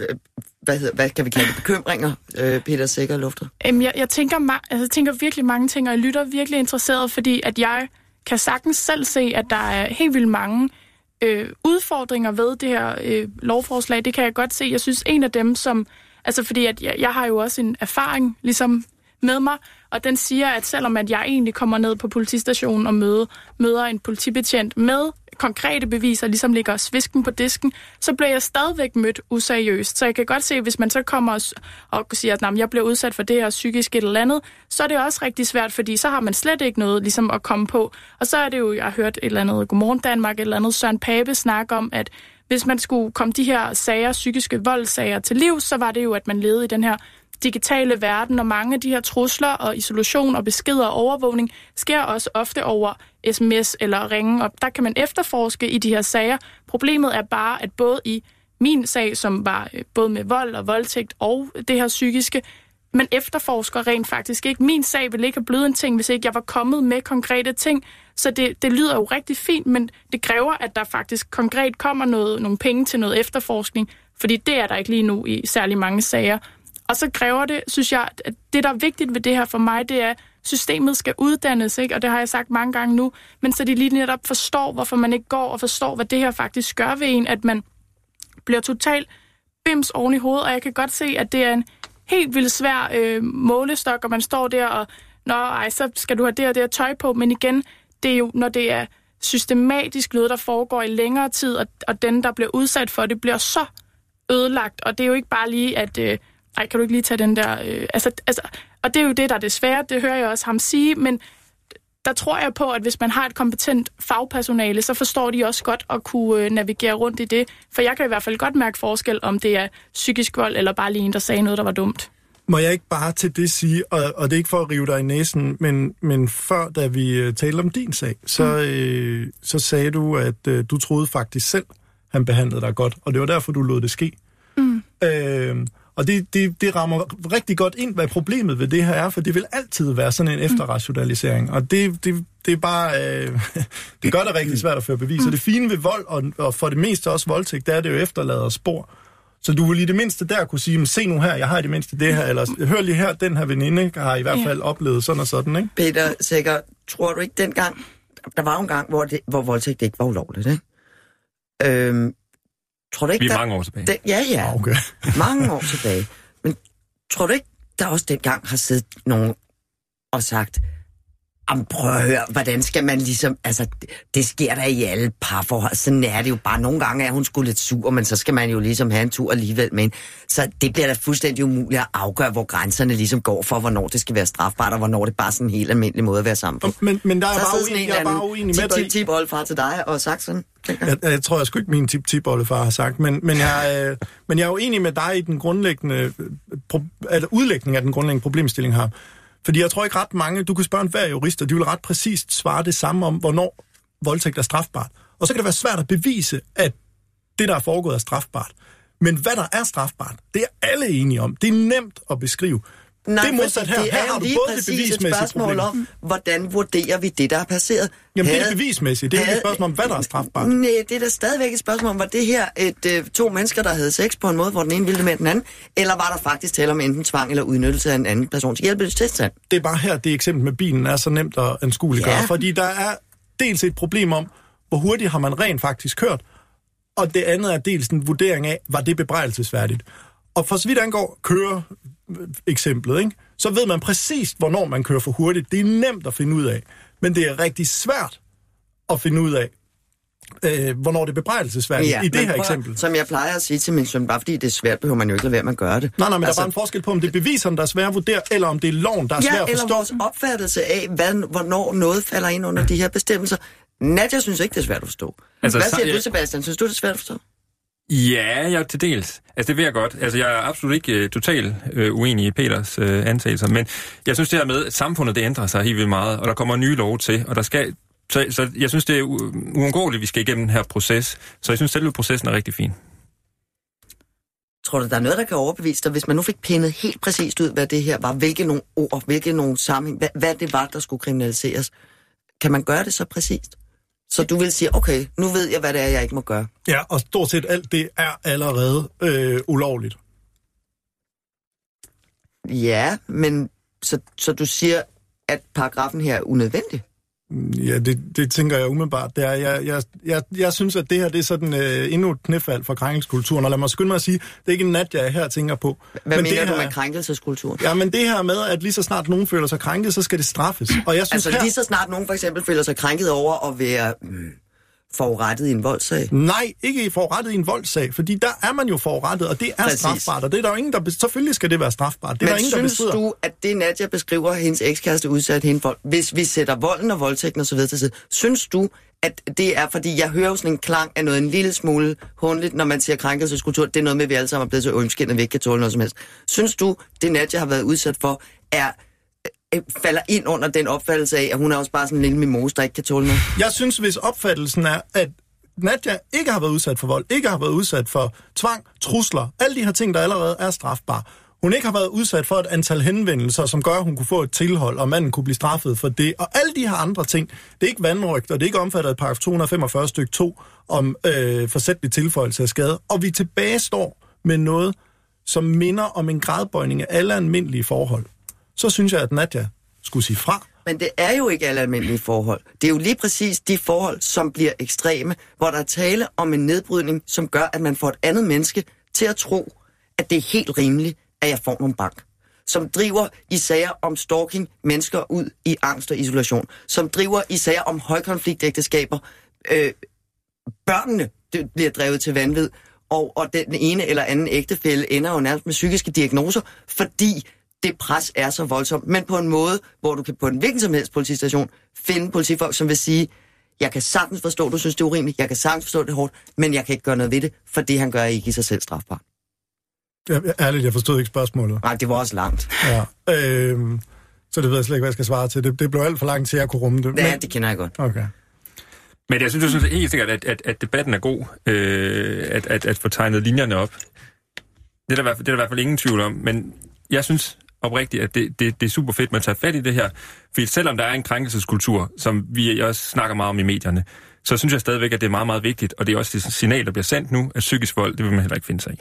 hvad, hedder, hvad kan vi kalde det, bekymringer, øh, Peter Sikker lufter? Øhm, jeg, jeg, tænker, ma- altså, jeg tænker virkelig mange ting, og jeg lytter virkelig interesseret, fordi at jeg kan sagtens selv se, at der er helt vildt mange øh, udfordringer ved det her øh, lovforslag. Det kan jeg godt se. Jeg synes, en af dem, som... Altså, fordi at jeg, jeg har jo også en erfaring ligesom med mig, og den siger, at selvom at jeg egentlig kommer ned på politistationen og møder, møder en politibetjent med konkrete beviser, ligesom ligger svisken på disken, så bliver jeg stadigvæk mødt useriøst. Så jeg kan godt se, hvis man så kommer og, og siger, at jeg bliver udsat for det her psykisk et eller andet, så er det også rigtig svært, fordi så har man slet ikke noget ligesom at komme på. Og så er det jo, jeg har hørt et eller andet Godmorgen Danmark, et eller andet Søren Pape snakke om, at hvis man skulle komme de her sager, psykiske voldssager til liv, så var det jo, at man levede i den her digitale verden, og mange af de her trusler og isolation og beskeder og overvågning sker også ofte over sms eller ringe, og der kan man efterforske i de her sager. Problemet er bare, at både i min sag, som var øh, både med vold og voldtægt og det her psykiske, man efterforsker rent faktisk ikke. Min sag ville ikke have blevet en ting, hvis ikke jeg var kommet med konkrete ting. Så det, det lyder jo rigtig fint, men det kræver, at der faktisk konkret kommer noget, nogle penge til noget efterforskning, fordi det er der ikke lige nu i særlig mange sager. Og så kræver det, synes jeg, at det, der er vigtigt ved det her for mig, det er, at systemet skal uddannes, ikke? og det har jeg sagt mange gange nu, men så de lige netop forstår, hvorfor man ikke går og forstår, hvad det her faktisk gør ved en, at man bliver totalt bims oven i hovedet, og jeg kan godt se, at det er en helt vildt svær øh, målestok, og man står der og, nå, ej, så skal du have det og det her tøj på, men igen, det er jo, når det er systematisk noget, der foregår i længere tid, og, og den, der bliver udsat for det, bliver så ødelagt, og det er jo ikke bare lige, at, øh, ej, kan du ikke lige tage den der, øh, altså, altså, og det er jo det, der er det svære, det hører jeg også ham sige, men der tror jeg på, at hvis man har et kompetent fagpersonale, så forstår de også godt at kunne øh, navigere rundt i det. For jeg kan i hvert fald godt mærke forskel, om det er psykisk vold, eller bare lige en, der sagde noget, der var dumt. Må jeg ikke bare til det sige, og, og det er ikke for at rive dig i næsen, men, men før da vi uh, talte om din sag, så, mm. øh, så sagde du, at øh, du troede faktisk selv, han behandlede dig godt, og det var derfor, du lod det ske. Mm. Øh, og det, det, det rammer rigtig godt ind, hvad problemet ved det her er, for det vil altid være sådan en efterrationalisering. Og det, det, det er bare... Øh, det gør det rigtig svært at føre bevis. Og det fine ved vold, og, og for det meste også voldtægt, det er, det jo efterlader spor. Så du vil i det mindste der kunne sige, "Men se nu her, jeg har i det mindste det her, eller hør lige her, den her veninde har i hvert fald oplevet sådan og sådan, ikke? Peter Sikker, tror du ikke dengang, der var en gang, hvor, det, hvor voldtægt ikke var ulovligt, ikke? Øhm, tror du ikke, Vi er der, mange år tilbage. Den, ja, ja. Okay. mange år tilbage. Men tror du ikke, der også dengang har siddet nogen og sagt, Jamen, prøv at høre, hvordan skal man ligesom... Altså, det, det sker der i alle parforhold. Sådan er det jo bare. Nogle gange er hun sgu lidt sur, men så skal man jo ligesom have en tur alligevel. Men så det bliver da fuldstændig umuligt at afgøre, hvor grænserne ligesom går for, hvornår det skal være strafbart, og hvornår det er bare sådan en helt almindelig måde at være sammen på. Men, men der er Så bare uenig, en jeg er bare uenig med dig tip, tip, oldefar til dig og dengang. Jeg, jeg tror jeg sgu ikke, min tip-tip-oldefar har sagt, men, men, jeg, øh, men jeg er jo enig med dig i den grundlæggende, øh, pro, eller udlægning af den grundlæggende problemstilling her. Fordi jeg tror ikke ret mange, du kan spørge en hver jurist, og de vil ret præcist svare det samme om, hvornår voldtægt er strafbart. Og så kan det være svært at bevise, at det, der er foregået, er strafbart. Men hvad der er strafbart, det er alle enige om. Det er nemt at beskrive. Nej, det er modsat her. Det Her er har du både det bevismæssige spørgsmål problem. om, hvordan vurderer vi det, der er passeret. Jamen, det er Havde- det bevismæssigt. Det er ikke et havde- spørgsmål om, hvad der er strafbart. Nej, det er da stadigvæk et spørgsmål om, var det her et, øh, to mennesker, der havde sex på en måde, hvor den ene ville det med den anden, eller var der faktisk tale om enten tvang eller udnyttelse af en anden persons hjælpeløstilstand? det er bare her, det eksempel med bilen er så nemt at anskueliggøre. Ja. Fordi der er dels et problem om, hvor hurtigt har man rent faktisk kørt, og det andet er dels en vurdering af, var det bebrejdelsesværdigt. Og for så vidt angår køre eksemplet, ikke? så ved man præcis, hvornår man kører for hurtigt. Det er nemt at finde ud af, men det er rigtig svært at finde ud af, øh, hvornår det er bebrejdelsesværdigt ja, i det her prøv, eksempel. Som jeg plejer at sige til min søn, bare fordi det er svært, behøver man jo ikke lade være med at gøre det. Nej, nej, men altså, Altså- der er bare en forskel på, om det er beviserne, der er svære at vurdere, eller om det er loven, der er svær Ja, at eller forstå. vores opfattelse af, hvad, hvornår noget falder ind under de her bestemmelser. Nadja synes ikke, det er svært at forstå. Altså, Altså, Hvad så- siger jeg- du, Sebastian? Synes du, det er svært at forstå? Ja, jeg til dels. Altså, det vil jeg godt. Altså, jeg er absolut ikke uh, totalt uh, uenig i Peters uh, antagelser, men jeg synes det her med, at samfundet det ændrer sig helt vildt meget, og der kommer nye lov til, og der skal... Så, så jeg synes, det er uundgåeligt, at vi skal igennem den her proces. Så jeg synes, selve processen er rigtig fin. Tror du, der er noget, der kan overbevise dig, hvis man nu fik pindet helt præcist ud, hvad det her var, hvilke nogle ord, hvilke nogle sammenhæng, hvad, hvad det var, der skulle kriminaliseres? Kan man gøre det så præcist? Så du vil sige, okay, nu ved jeg, hvad det er, jeg ikke må gøre. Ja, og stort set alt det er allerede øh, ulovligt. Ja, men så, så du siger, at paragrafen her er unødvendig? Ja, det, det tænker jeg umiddelbart. Det er, jeg, jeg, jeg, jeg synes, at det her det er sådan øh, endnu et knæfald for krænkelsekulturen. Og lad mig skynde mig at sige, det er ikke en nat, jeg her tænker på. Hvad men mener det du her, med krænkelseskulturen? Ja, men det her med, at lige så snart nogen føler sig krænket, så skal det straffes. Og jeg synes Altså her... lige så snart nogen for eksempel føler sig krænket over at være mm, forurettet i en voldsag. Nej, ikke forurettet i en voldssag, fordi der er man jo forurettet, og det er Præcis. Strafbart, og det er der jo ingen, der... Selvfølgelig skal det være strafbart. Det er Men der ingen, der synes bestrider. du, at det Nadia beskriver, at hendes ekskæreste udsat hende for, hvis vi sætter volden og voldtægten og så videre til side, synes du, at det er, fordi jeg hører jo sådan en klang af noget en lille smule hundligt, når man siger krænkelseskultur, det er noget med, at vi alle sammen er blevet så ømskindet, at vi ikke kan tåle noget som helst. Synes du, det Nadia har været udsat for, er Øh, falder ind under den opfattelse af, at hun er også bare sådan en lille mimose, der ikke kan tåle noget? Jeg synes, hvis opfattelsen er, at Nadja ikke har været udsat for vold, ikke har været udsat for tvang, trusler, alle de her ting, der allerede er strafbare. Hun ikke har været udsat for et antal henvendelser, som gør, at hun kunne få et tilhold, og manden kunne blive straffet for det. Og alle de her andre ting, det er ikke vandrygt, og det er ikke omfattet af paragraf 245 stykke 2 om øh, forsætlig tilføjelse af skade. Og vi tilbage står med noget, som minder om en gradbøjning af alle almindelige forhold. Så synes jeg, at Nadja skulle sige fra. Men det er jo ikke alle almindelige forhold. Det er jo lige præcis de forhold, som bliver ekstreme, hvor der er tale om en nedbrydning, som gør, at man får et andet menneske til at tro, at det er helt rimeligt, at jeg får nogle bank. Som driver i sager om stalking mennesker ud i angst og isolation. Som driver i sager om højkonfliktægteskaber. Øh, børnene det bliver drevet til vanvid. Og, og den ene eller anden ægtefælle ender jo nærmest med psykiske diagnoser, fordi det pres er så voldsomt, men på en måde, hvor du kan på en hvilken som helst politistation finde politifolk, som vil sige, jeg kan sagtens forstå, du synes, det er urimeligt, jeg kan sagtens forstå, det er hårdt, men jeg kan ikke gøre noget ved det, for det, han gør, er ikke i sig selv strafbart. Jeg, ærligt, jeg forstod ikke spørgsmålet. Nej, det var også langt. Ja. Øhm, så det ved jeg slet ikke, hvad jeg skal svare til. Det, det blev alt for langt til, at jeg kunne rumme det. Ja, det kender jeg godt. Okay. Men jeg synes, jeg synes helt sikkert, at, at, at debatten er god, øh, at, at, at få tegnet linjerne op. Det er, der, i hvert fald- det er der i hvert fald ingen tvivl om, men jeg synes oprigtigt, at det, det, det er super fedt, at man tager fat i det her. For selvom der er en krænkelseskultur, som vi også snakker meget om i medierne, så synes jeg stadigvæk, at det er meget, meget vigtigt, og det er også det signal, der bliver sendt nu, at psykisk vold, det vil man heller ikke finde sig i.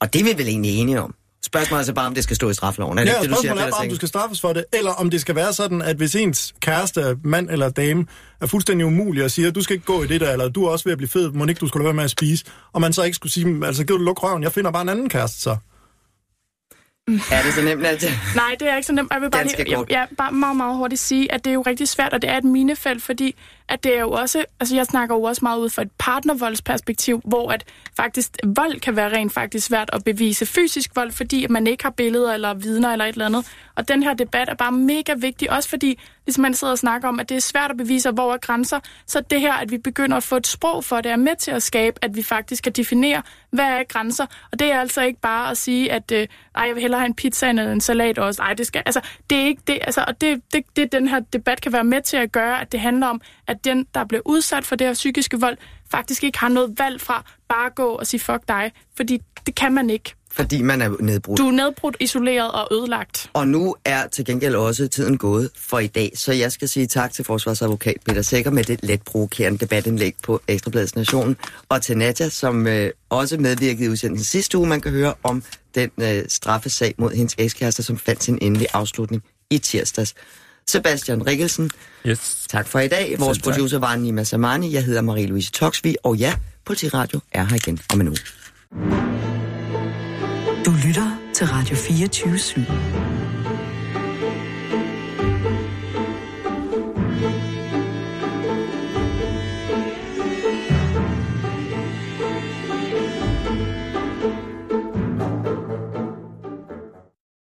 Og det er vi vel egentlig enige om. Spørgsmålet er så bare, om det skal stå i strafloven. Er det Ja, det, du siger, spørgsmålet er bare, om du skal straffes for det, eller om det skal være sådan, at hvis ens kæreste, mand eller dame, er fuldstændig umulig og siger, du skal ikke gå i det der, eller du er også ved at blive fed, må ikke du skulle være med at spise, og man så ikke skulle sige, altså giv du luk røven, jeg finder bare en anden kæreste så. Er det så nemt, Nadia? Nej, det er ikke så nemt. Jeg vil bare, Ganske lige, jeg, jeg, bare meget, meget hurtigt sige, at det er jo rigtig svært, og det er et minefelt, fordi at det er jo også, altså jeg snakker jo også meget ud fra et partnervoldsperspektiv, hvor at faktisk vold kan være rent faktisk svært at bevise fysisk vold, fordi at man ikke har billeder eller vidner eller et eller andet. Og den her debat er bare mega vigtig, også fordi, hvis man sidder og snakker om, at det er svært at bevise, hvor er grænser, så det her, at vi begynder at få et sprog for det, er med til at skabe, at vi faktisk kan definere, hvad er grænser. Og det er altså ikke bare at sige, at øh, ej, jeg vil hellere have en pizza end en salat også. Ej, det skal, altså, det er ikke det, altså, og det, det, det, den her debat kan være med til at gøre, at det handler om, at den, der bliver udsat for det her psykiske vold, faktisk ikke har noget valg fra bare at gå og sige fuck dig, fordi det kan man ikke. Fordi man er nedbrudt. Du er nedbrudt, isoleret og ødelagt. Og nu er til gengæld også tiden gået for i dag, så jeg skal sige tak til forsvarsadvokat Peter Sækker med det let provokerende debatindlæg på Ekstrabladets Nation, og til Nadja, som øh, også medvirkede i udsendelsen sidste uge. Man kan høre om den øh, straffesag mod hendes ekskæreste, som fandt sin endelige afslutning i tirsdags. Sebastian Rikkelsen, Yes. tak for i dag. Vores Selv tak. producer var Nima Samani, jeg hedder Marie-Louise Toksvig, og ja, Politiradio er her igen om en uge. Du lytter til Radio 24 /7.